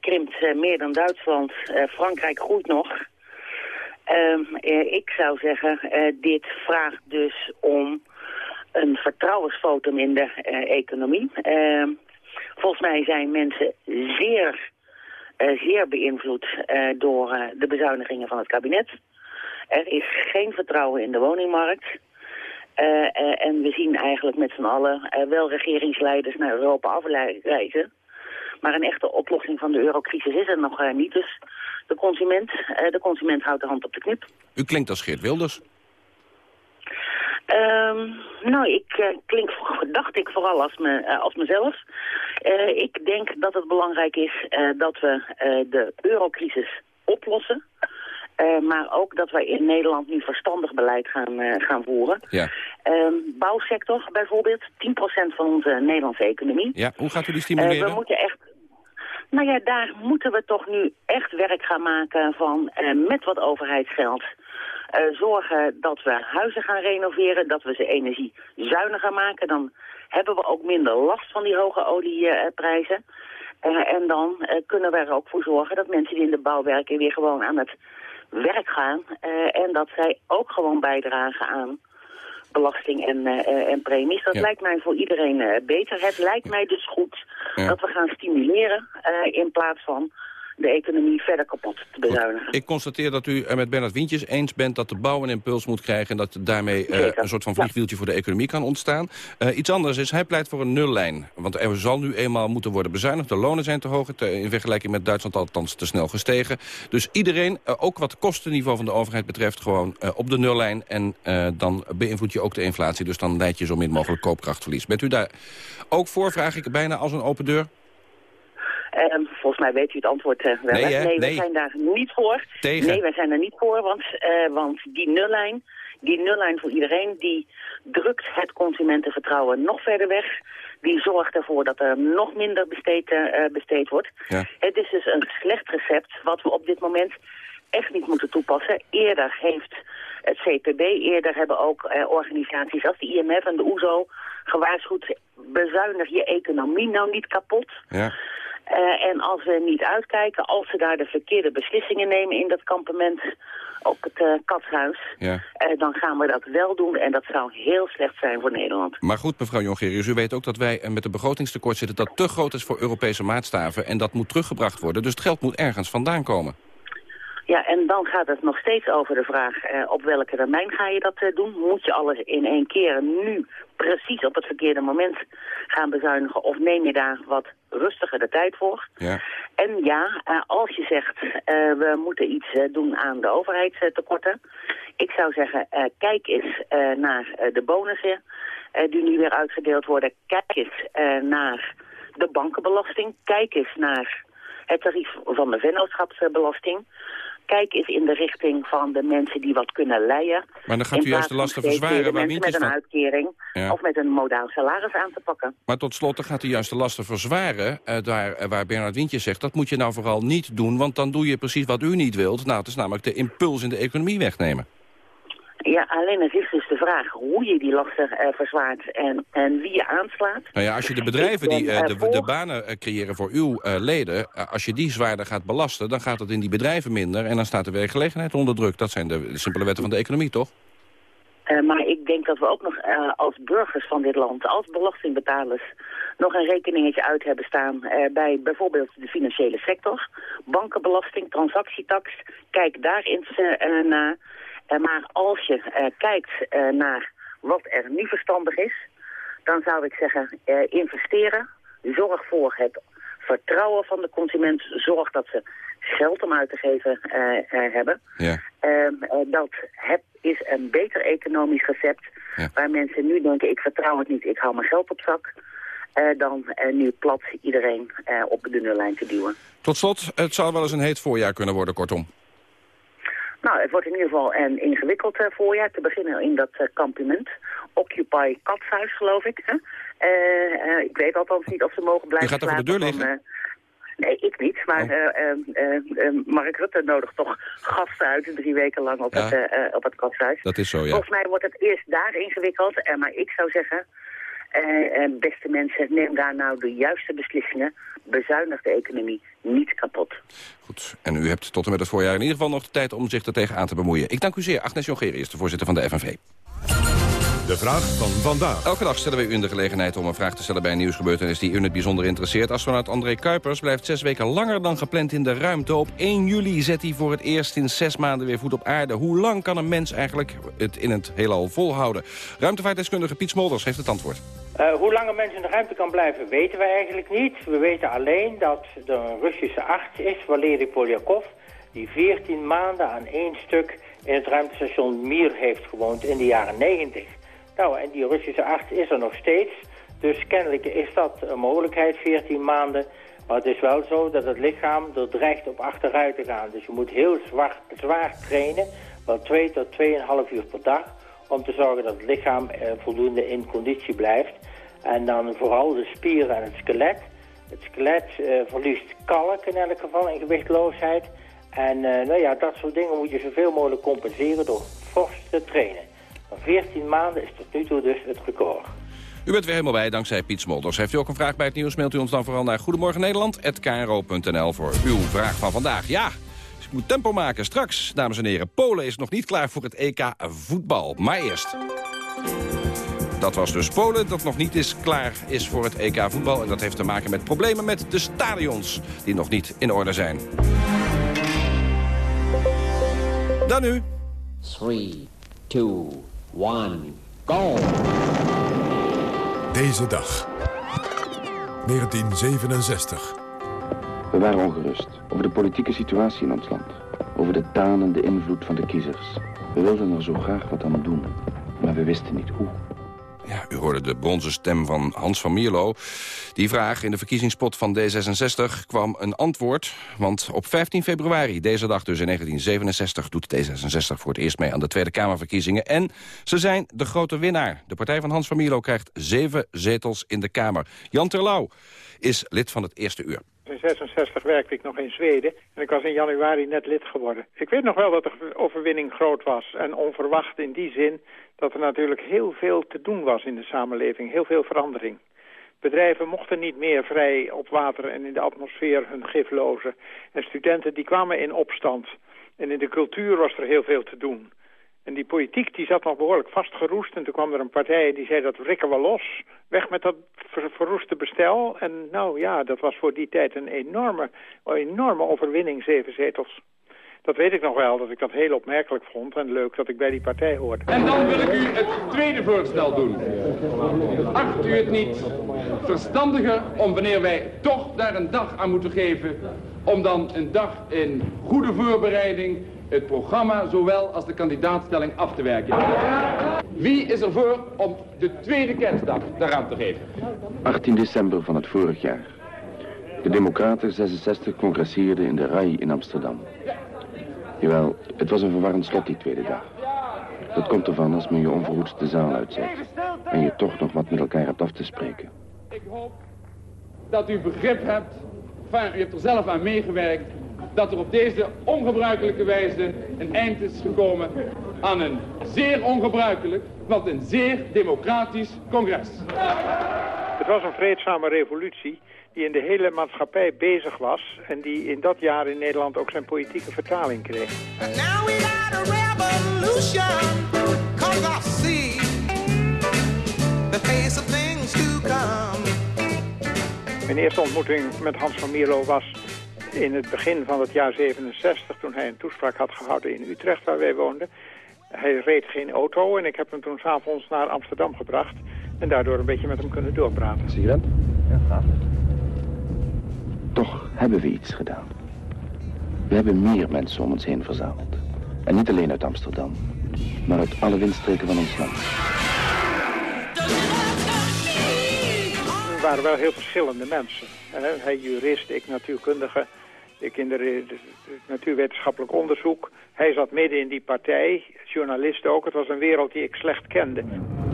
[SPEAKER 21] krimpt eh, meer dan Duitsland. Eh, Frankrijk groeit nog. Ehm, eh, ik zou zeggen, eh, dit vraagt dus om een vertrouwensfotum in de eh, economie. Ehm, volgens mij zijn mensen zeer, zeer beïnvloed door de bezuinigingen van het kabinet. Er is geen vertrouwen in de woningmarkt. En we zien eigenlijk met z'n allen wel regeringsleiders naar Europa afreizen. Maar een echte oplossing van de eurocrisis is er nog niet. Dus de consument, eh, de consument houdt de hand op de knip.
[SPEAKER 16] U klinkt als Geert Wilders.
[SPEAKER 21] Ehm, nou, ik eh, klink, dacht ik vooral als, me, eh, als mezelf. Ik denk dat het belangrijk is dat we de eurocrisis oplossen. Maar ook dat we in Nederland nu verstandig beleid gaan, gaan voeren.
[SPEAKER 16] Ja.
[SPEAKER 21] Ehm, bouwsector bijvoorbeeld, 10% van onze Nederlandse economie.
[SPEAKER 16] ja, hoe gaat u die stimuleren?
[SPEAKER 21] we moeten echt... Nou ja, daar moeten we toch nu echt werk gaan maken van eh, met wat overheidsgeld. eh, zorgen dat we huizen gaan renoveren, dat we ze energiezuiniger maken. Dan hebben we ook minder last van die hoge olieprijzen. Eh, en dan kunnen we er ook voor zorgen dat mensen die in de bouw werken weer gewoon aan het werk gaan. en dat zij ook gewoon bijdragen aan belasting en, eh, eh, en premies. Dat
[SPEAKER 16] Ja.
[SPEAKER 21] lijkt mij voor iedereen eh, beter. Het lijkt mij dus goed
[SPEAKER 16] Ja.
[SPEAKER 21] dat we gaan stimuleren in plaats van de economie verder kapot te bezuinigen.
[SPEAKER 16] Ik constateer dat u er met Bernard Wientjes eens bent dat de bouw een impuls moet krijgen... en dat daarmee eh, een soort van vliegwieltje voor de economie kan ontstaan. Eh, iets anders is, hij pleit voor een nullijn. Want er zal nu eenmaal moeten worden bezuinigd. De lonen zijn te hoog, te- in vergelijking met Duitsland althans te snel gestegen. Dus iedereen, eh, ook wat het kostenniveau van de overheid betreft... gewoon eh, op de nullijn en eh, dan beïnvloed je ook de inflatie. Dus dan leid je zo min mogelijk koopkrachtverlies. Bent u daar ook voor, vraag ik bijna als een open deur?
[SPEAKER 21] Ehm, volgens mij weet u het antwoord eh, wel.
[SPEAKER 16] Nee,
[SPEAKER 21] nee,
[SPEAKER 16] Nee.
[SPEAKER 21] we zijn daar niet voor.
[SPEAKER 16] Tegen.
[SPEAKER 21] Nee, wij zijn er niet voor, want, eh, want die nullijn, die nullijn voor iedereen, die drukt het consumentenvertrouwen nog verder weg. Die zorgt ervoor dat er nog minder besteed, eh, besteed wordt.
[SPEAKER 16] Ja.
[SPEAKER 21] Het is dus een slecht recept wat we op dit moment echt niet moeten toepassen. Eerder heeft het CPB, eerder hebben ook eh, organisaties als de IMF en de OESO gewaarschuwd... bezuinig je economie nou niet kapot.
[SPEAKER 16] Ja.
[SPEAKER 21] Eh, en als we niet uitkijken, als ze daar de verkeerde beslissingen nemen in dat kampement op het eh, katshuis,
[SPEAKER 16] Ja.
[SPEAKER 21] eh, dan gaan we dat wel doen en dat zou heel slecht zijn voor Nederland.
[SPEAKER 16] Maar goed, mevrouw Jongerius, u weet ook dat wij met een begrotingstekort zitten... dat te groot is voor Europese maatstaven en dat moet teruggebracht worden. Dus het geld moet ergens vandaan komen.
[SPEAKER 21] Ja, en dan gaat het nog steeds over de vraag eh, op welke termijn ga je dat eh, doen? Moet je alles in één keer nu precies op het verkeerde moment gaan bezuinigen of neem je daar wat rustiger de tijd voor?
[SPEAKER 16] Ja.
[SPEAKER 21] En ja, eh, als je zegt we moeten iets doen aan de overheidstekorten. Ik zou zeggen, kijk eens naar de bonussen die nu weer uitgedeeld worden. Kijk eens naar de bankenbelasting. Kijk eens naar het tarief van de vennootschapsbelasting. Kijk eens in de richting van de mensen die wat kunnen leiden.
[SPEAKER 16] Maar dan gaat u juist de lasten verzwaren waar
[SPEAKER 21] mensen met een uitkering
[SPEAKER 16] Ja.
[SPEAKER 21] of met een modaal salaris aan te pakken.
[SPEAKER 16] Maar tot slot gaat u juist de lasten verzwaren, eh, daar, eh, waar Bernard Wientjes zegt... dat moet je nou vooral niet doen, want dan doe je precies wat u niet wilt. Nou, het is namelijk de impuls in de economie wegnemen.
[SPEAKER 21] Ja, alleen het is dus de vraag hoe je die lasten eh, verzwaart en, en wie je aanslaat.
[SPEAKER 16] Nou ja, als je de bedrijven die eh, de,
[SPEAKER 21] voor-
[SPEAKER 16] de banen eh, creëren voor uw leden... als je die zwaarder gaat belasten, dan gaat het in die bedrijven minder... en dan staat de werkgelegenheid onder druk. Dat zijn de, de simpele wetten van de economie, toch?
[SPEAKER 21] Maar ik denk dat we ook nog als burgers van dit land, als belastingbetalers, nog een rekeningetje uit hebben staan bij bijvoorbeeld de financiële sector. Bankenbelasting, transactietax, kijk daar eens eh, naar. Eh, maar als je eh, kijkt eh, naar wat er nu verstandig is, dan zou ik zeggen investeren. Zorg voor het vertrouwen van de consument. Zorg dat ze geld om uit te geven hebben.
[SPEAKER 16] Ja.
[SPEAKER 21] Ehm, eh, dat heb, is een beter economisch recept... waar mensen nu denken, ik vertrouw het niet, ik hou mijn geld op zak... dan nu plat iedereen op de nullijn te duwen.
[SPEAKER 16] Tot slot, het zou wel eens een heet voorjaar kunnen worden, kortom.
[SPEAKER 21] Nou, het wordt in ieder geval een ingewikkeld eh, voorjaar. Te beginnen in dat eh, kampement. Occupy Katshuis, geloof ik. Hè? Eh, ik weet althans niet of ze mogen blijven
[SPEAKER 16] Je gaat er voor de deur
[SPEAKER 21] nee, ik niet. Maar eh, eh, eh, eh, Mark Rutte nodigt toch gasten uit drie weken lang op,
[SPEAKER 16] Ja.
[SPEAKER 21] het, op het katshuis.
[SPEAKER 16] Dat is zo, ja.
[SPEAKER 21] Volgens mij wordt het eerst daar ingewikkeld. Maar ik zou zeggen, eh, beste mensen, neem daar nou de juiste beslissingen. Bezuinig de economie niet kapot.
[SPEAKER 16] Goed. En u hebt tot en met het voorjaar in ieder geval nog de tijd om zich er tegenaan te bemoeien. Ik dank u zeer. Agnes Jongerius, de voorzitter van de FNV.
[SPEAKER 1] De vraag van vandaag.
[SPEAKER 16] Elke dag stellen we u de gelegenheid om een vraag te stellen bij een nieuwsgebeurtenis die u in het bijzonder interesseert. Astronaut André Kuipers blijft zes weken langer dan gepland in de ruimte. Op 1 juli zet hij voor het eerst in zes maanden weer voet op aarde. Hoe lang kan een mens eigenlijk het in het heelal volhouden? Ruimtevaartdeskundige Piet Smolders heeft het antwoord.
[SPEAKER 22] Uh, hoe lang een mens in de ruimte kan blijven, weten we eigenlijk niet. We weten alleen dat er een Russische arts is, Valery Polyakov... die 14 maanden aan één stuk in het ruimtestation Mir heeft gewoond in de jaren 90. Nou, en die Russische arts is er nog steeds. Dus kennelijk is dat een mogelijkheid, 14 maanden. Maar het is wel zo dat het lichaam er dreigt op achteruit te gaan. Dus je moet heel zwaar, zwaar trainen, wel 2 tot 2,5 uur per dag... om te zorgen dat het lichaam eh, voldoende in conditie blijft. En dan vooral de spieren en het skelet. Het skelet verliest kalk in elk geval en gewichtloosheid. En nou ja, dat soort dingen moet je zoveel mogelijk compenseren door fors te trainen. 14 maanden is tot nu toe dus het record.
[SPEAKER 16] U bent weer helemaal bij dankzij Piet Smolders. Heeft u ook een vraag bij het nieuws, mailt u ons dan vooral naar Goedemorgen Nederland@kro.nl voor uw vraag van vandaag. Ja, ik moet tempo maken. Straks, dames en heren, Polen is nog niet klaar voor het EK voetbal. Maar eerst... Dat was dus Polen dat nog niet is klaar is voor het EK voetbal. En dat heeft te maken met problemen met de stadions die nog niet in orde zijn. Dan nu.
[SPEAKER 23] 3, 2, 1, go!
[SPEAKER 1] Deze dag. 1967.
[SPEAKER 24] We waren ongerust over de politieke situatie in ons land. Over de tanende invloed van de kiezers. We wilden er zo graag wat aan doen, maar we wisten niet hoe.
[SPEAKER 16] Ja, u hoorde de bronzen stem van Hans van Mierlo. Die vraag in de verkiezingspot van D66 kwam een antwoord. Want op 15 februari, deze dag dus in 1967... doet D66 voor het eerst mee aan de Tweede Kamerverkiezingen. En ze zijn de grote winnaar. De partij van Hans van Mierlo krijgt zeven zetels in de Kamer. Jan Terlouw is lid van het eerste uur.
[SPEAKER 25] In 66 werkte ik nog in Zweden en ik was in januari net lid geworden. Ik weet nog wel dat de overwinning groot was en onverwacht in die zin dat er natuurlijk heel veel te doen was in de samenleving, heel veel verandering. Bedrijven mochten niet meer vrij op water en in de atmosfeer hun gif lozen. En studenten die kwamen in opstand. En in de cultuur was er heel veel te doen. En die politiek die zat nog behoorlijk vastgeroest. En toen kwam er een partij die zei dat rikken we los. Weg met dat verroeste bestel. En nou ja, dat was voor die tijd een enorme, enorme overwinning, zeven zetels. Dat weet ik nog wel, dat ik dat heel opmerkelijk vond en leuk dat ik bij die partij hoorde.
[SPEAKER 26] En dan wil ik u het tweede voorstel doen. Acht u het niet verstandiger om wanneer wij toch daar een dag aan moeten geven... om dan een dag in goede voorbereiding het programma zowel als de kandidaatstelling af te werken. Wie is er voor om de tweede kerstdag daaraan te geven?
[SPEAKER 24] 18 december van het vorig jaar. De Democraten 66 congresseerden in de RAI in Amsterdam. Jawel, het was een verwarrend slot die tweede dag. Dat komt ervan als men je onverhoeds de zaal uitzet. En je toch nog wat met elkaar hebt af te spreken.
[SPEAKER 26] Ik hoop dat u begrip hebt, enfin, u hebt er zelf aan meegewerkt... dat er op deze ongebruikelijke wijze een eind is gekomen aan een zeer ongebruikelijk, want een zeer democratisch congres.
[SPEAKER 25] Het was een vreedzame revolutie die in de hele maatschappij bezig was... en die in dat jaar in Nederland ook zijn politieke vertaling kreeg. Mijn eerste ontmoeting met Hans van Mierlo was in het begin van het jaar 67... toen hij een toespraak had gehouden in Utrecht, waar wij woonden. Hij reed geen auto en ik heb hem toen s'avonds naar Amsterdam gebracht... en daardoor een beetje met hem kunnen doorpraten.
[SPEAKER 24] Sigaret? Ja, graag. Toch hebben we iets gedaan. We hebben meer mensen om ons heen verzameld. En niet alleen uit Amsterdam, maar uit alle windstreken van ons land.
[SPEAKER 25] Er waren wel heel verschillende mensen. Hij jurist, ik natuurkundige, ik in de, natuurwetenschappelijk onderzoek. Hij zat midden in die partij, journalist ook. Het was een wereld die ik slecht kende.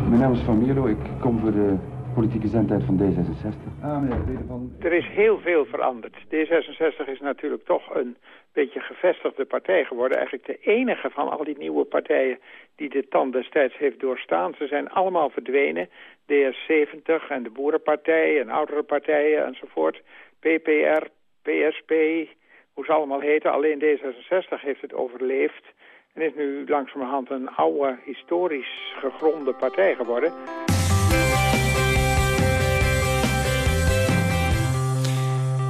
[SPEAKER 24] Mijn naam is Van Mierlo, ik kom voor de politieke zendtijd van D66.
[SPEAKER 25] Ah, meneer, van... Er is heel veel veranderd. D66 is natuurlijk toch een beetje gevestigde partij geworden. Eigenlijk de enige van al die nieuwe partijen die dit tand destijds heeft doorstaan. Ze zijn allemaal verdwenen. DS70 en de Boerenpartij en oudere partijen enzovoort. PPR, PSP, hoe ze allemaal heten. Alleen D66 heeft het overleefd. En is nu langzamerhand een oude, historisch gegronde partij geworden.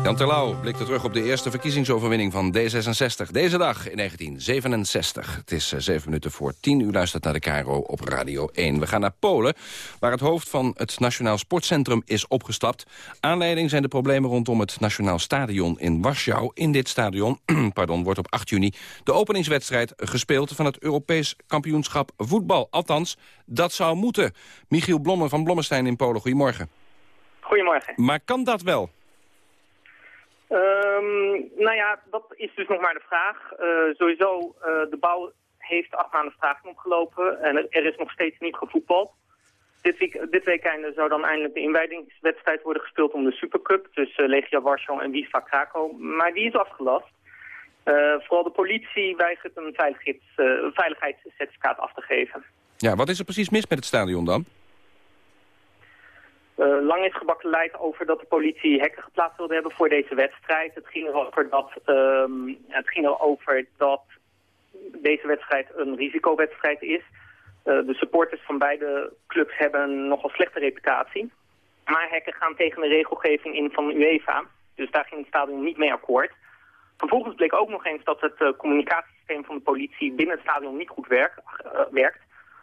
[SPEAKER 16] Jan Terlouw blikte terug op de eerste verkiezingsoverwinning van D66. Deze dag in 1967. Het is 7 eh, minuten voor 10. U luistert naar de Caro op Radio 1. We gaan naar Polen, waar het hoofd van het Nationaal Sportcentrum is opgestapt. Aanleiding zijn de problemen rondom het Nationaal Stadion in Warschau. In dit stadion pardon, wordt op 8 juni de openingswedstrijd gespeeld... van het Europees kampioenschap voetbal. Althans, dat zou moeten. Michiel Blommen van Blommestein in Polen, goedemorgen.
[SPEAKER 27] Goedemorgen.
[SPEAKER 16] Maar kan dat wel?
[SPEAKER 27] Um, nou ja, dat is dus nog maar de vraag. Uh, sowieso, uh, de bouw heeft acht maanden vertraging opgelopen en er, is nog steeds niet gevoetbald. Dit, week, dit zou dan eindelijk de inwijdingswedstrijd worden gespeeld om de Supercup tussen Legia Warschau en Wisła Krakow. Maar die is afgelast. Vooral de politie weigert een veiligheids, veiligheidscertificaat af te geven.
[SPEAKER 16] Ja, wat is er precies mis met het stadion dan?
[SPEAKER 27] Uh, lang is gebakken leid over dat de politie hekken geplaatst wilde hebben voor deze wedstrijd. Het ging erover dat, um, het ging erover dat deze wedstrijd een risicowedstrijd is. Uh, de supporters van beide clubs hebben nogal slechte reputatie. Maar hekken gaan tegen de regelgeving in van UEFA. Dus daar ging het stadion niet mee akkoord. Vervolgens bleek ook nog eens dat het uh, communicatiesysteem van de politie binnen het stadion niet goed werkt. werkt.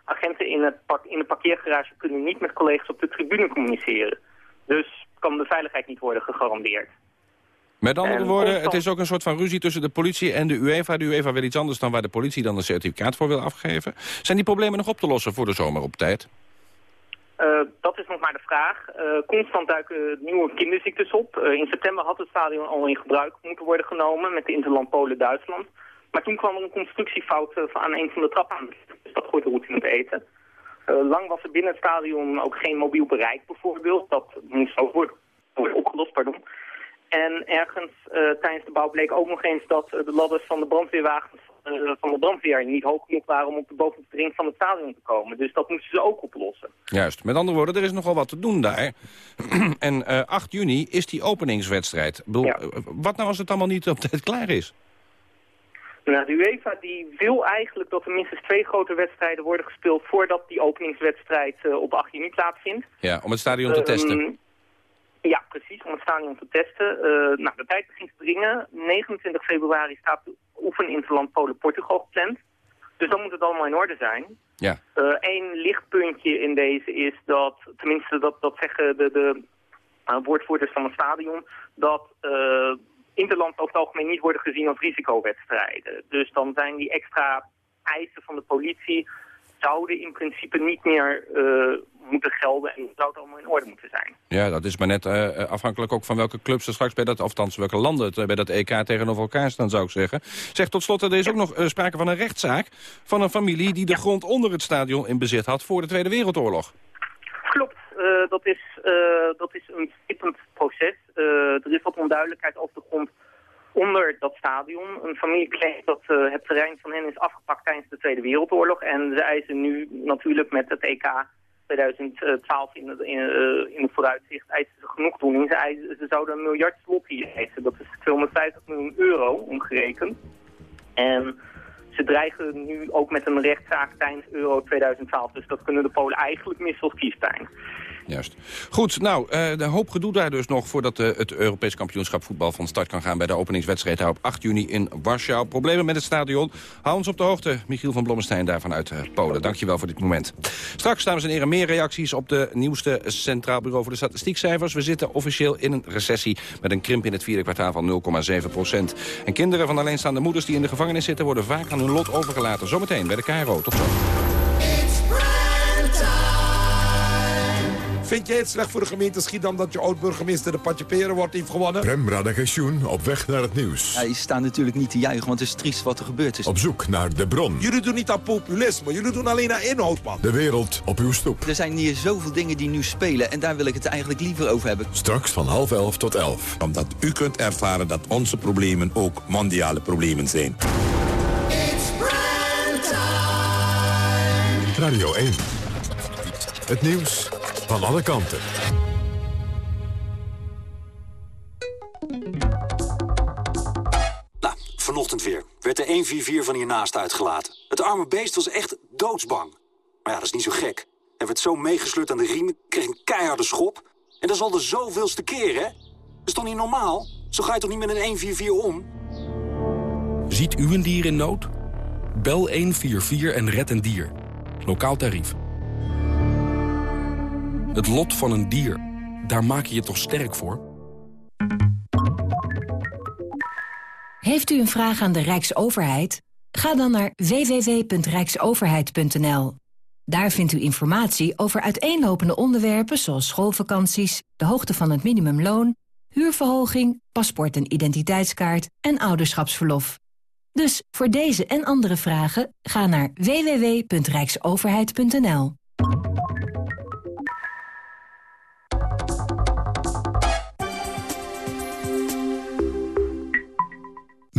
[SPEAKER 27] Agenten in, het in de parkeergarage kunnen niet met collega's op de tribune communiceren. Dus kan de veiligheid niet worden gegarandeerd.
[SPEAKER 16] Met andere woorden, het is ook een soort van ruzie tussen de politie en de UEFA. De UEFA wil iets anders dan waar de politie dan een certificaat voor wil afgeven. Zijn die problemen nog op te lossen voor de zomer op tijd?
[SPEAKER 27] Uh, dat is nog maar de vraag. Uh, constant duiken nieuwe kinderziektes op. Uh, in september had het stadion al in gebruik moeten worden genomen met de Interland Polen-Duitsland. Maar toen kwam er een constructiefout aan een van de trappen aan. Dus dat gooit de route in het eten. lang was er binnen het stadion ook geen mobiel bereik bijvoorbeeld. Dat moest ook worden, worden opgelost, pardon. En ergens tijdens de bouw bleek ook nog eens dat de ladders van de brandweerwagens van de brandweer niet hoog genoeg waren om op de bovenste ring van het stadion te komen. Dus dat moesten ze ook oplossen.
[SPEAKER 16] Juist. Met andere woorden, er is nogal wat te doen daar. en uh, 8 juni is die openingswedstrijd. Bedoel, ja. Wat nou als het allemaal niet op tijd klaar is?
[SPEAKER 27] Nou, de UEFA die wil eigenlijk dat er minstens twee grote wedstrijden worden gespeeld... voordat die openingswedstrijd uh, op 8 juni plaatsvindt.
[SPEAKER 16] Ja, om het stadion te testen.
[SPEAKER 27] Um, ja, precies, om het stadion te testen. Uh, nou, de tijd begint te dringen. 29 februari staat de oefeninterland Polen-Portugal gepland. Dus dan moet het allemaal in orde zijn.
[SPEAKER 16] Ja.
[SPEAKER 27] Eén uh, lichtpuntje in deze is dat, tenminste dat, dat zeggen de, de uh, woordvoerders van het stadion, dat interland over het algemeen niet worden gezien als risicowedstrijden. Dus dan zijn die extra eisen van de politie zouden in principe niet meer uh, moeten gelden en zou het allemaal in orde moeten zijn.
[SPEAKER 16] Ja, dat is maar net uh, afhankelijk ook van welke clubs er straks bij dat, of althans welke landen het, bij dat EK tegenover elkaar staan, zou ik zeggen. Zeg, tot slot, er is ook nog sprake van een rechtszaak van een familie die de grond onder het stadion in bezit had voor de Tweede Wereldoorlog.
[SPEAKER 27] Klopt, dat, is, dat is een stippend proces. er is wat onduidelijkheid over de grond onder dat stadion. Een familie claimt dat het terrein van hen is afgepakt tijdens de Tweede Wereldoorlog. En ze eisen nu natuurlijk met het EK 2012 in, het, in, in vooruitzicht eisen ze genoegdoening. Ze, ze zouden een miljard slot hier eisen. Dat is 250 miljoen euro omgerekend. En ze dreigen nu ook met een rechtszaak tijdens euro 2012. Dus dat kunnen de Polen eigenlijk missen als kiespijn.
[SPEAKER 16] Juist. Goed, nou, uh, de hoop gedoe daar dus nog... voordat uh, het Europees kampioenschap voetbal van start kan gaan... bij de openingswedstrijd op 8 juni in Warschau. Problemen met het stadion. Hou ons op de hoogte. Michiel van Blommestein daar vanuit uh, Polen. Dankjewel voor dit moment. Straks, dames en heren, meer reacties op de nieuwste Centraal Bureau voor de Statistiekcijfers. We zitten officieel in een recessie met een krimp in het vierde kwartaal van 0,7 procent. En kinderen van alleenstaande moeders die in de gevangenis zitten... worden vaak aan hun lot overgelaten. Zometeen bij de KRO. Tot zo.
[SPEAKER 28] Vind jij het slecht voor de gemeente Schiedam dat je oud-burgemeester de Patje Perenwoord heeft gewonnen?
[SPEAKER 1] Prem Radagensjoen op weg naar het nieuws.
[SPEAKER 29] Ja, die staan natuurlijk niet te juichen, want het is triest wat er gebeurd is.
[SPEAKER 1] Op zoek naar de bron.
[SPEAKER 28] Jullie doen niet aan populisme, jullie doen alleen aan inhoud, man.
[SPEAKER 1] De wereld op uw stoep.
[SPEAKER 29] Er zijn hier zoveel dingen die nu spelen en daar wil ik het eigenlijk liever over hebben.
[SPEAKER 1] Straks van half elf tot elf.
[SPEAKER 30] Omdat u kunt ervaren dat onze problemen ook mondiale problemen zijn.
[SPEAKER 1] Radio 1. Het nieuws van alle kanten.
[SPEAKER 31] Nou, vanochtend weer. Werd de 144 van hiernaast uitgelaten. Het arme beest was echt doodsbang. Maar ja, dat is niet zo gek. Hij werd zo meegesleurd aan de riemen, kreeg een keiharde schop. En dat is al de zoveelste keer, hè? Dat is toch niet normaal? Zo ga je toch niet met een 144 om?
[SPEAKER 32] Ziet u een dier in nood? Bel 144 en red een dier. Lokaal tarief. Het lot van een dier, daar maak je je toch sterk voor?
[SPEAKER 33] Heeft u een vraag aan de Rijksoverheid? Ga dan naar www.rijksoverheid.nl. Daar vindt u informatie over uiteenlopende onderwerpen zoals schoolvakanties, de hoogte van het minimumloon, huurverhoging, paspoort en identiteitskaart en ouderschapsverlof. Dus voor deze en andere vragen ga naar www.rijksoverheid.nl.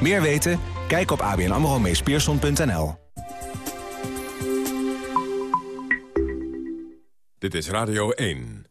[SPEAKER 34] Meer weten? Kijk op abnamromeespierson.nl.
[SPEAKER 1] Dit is Radio 1.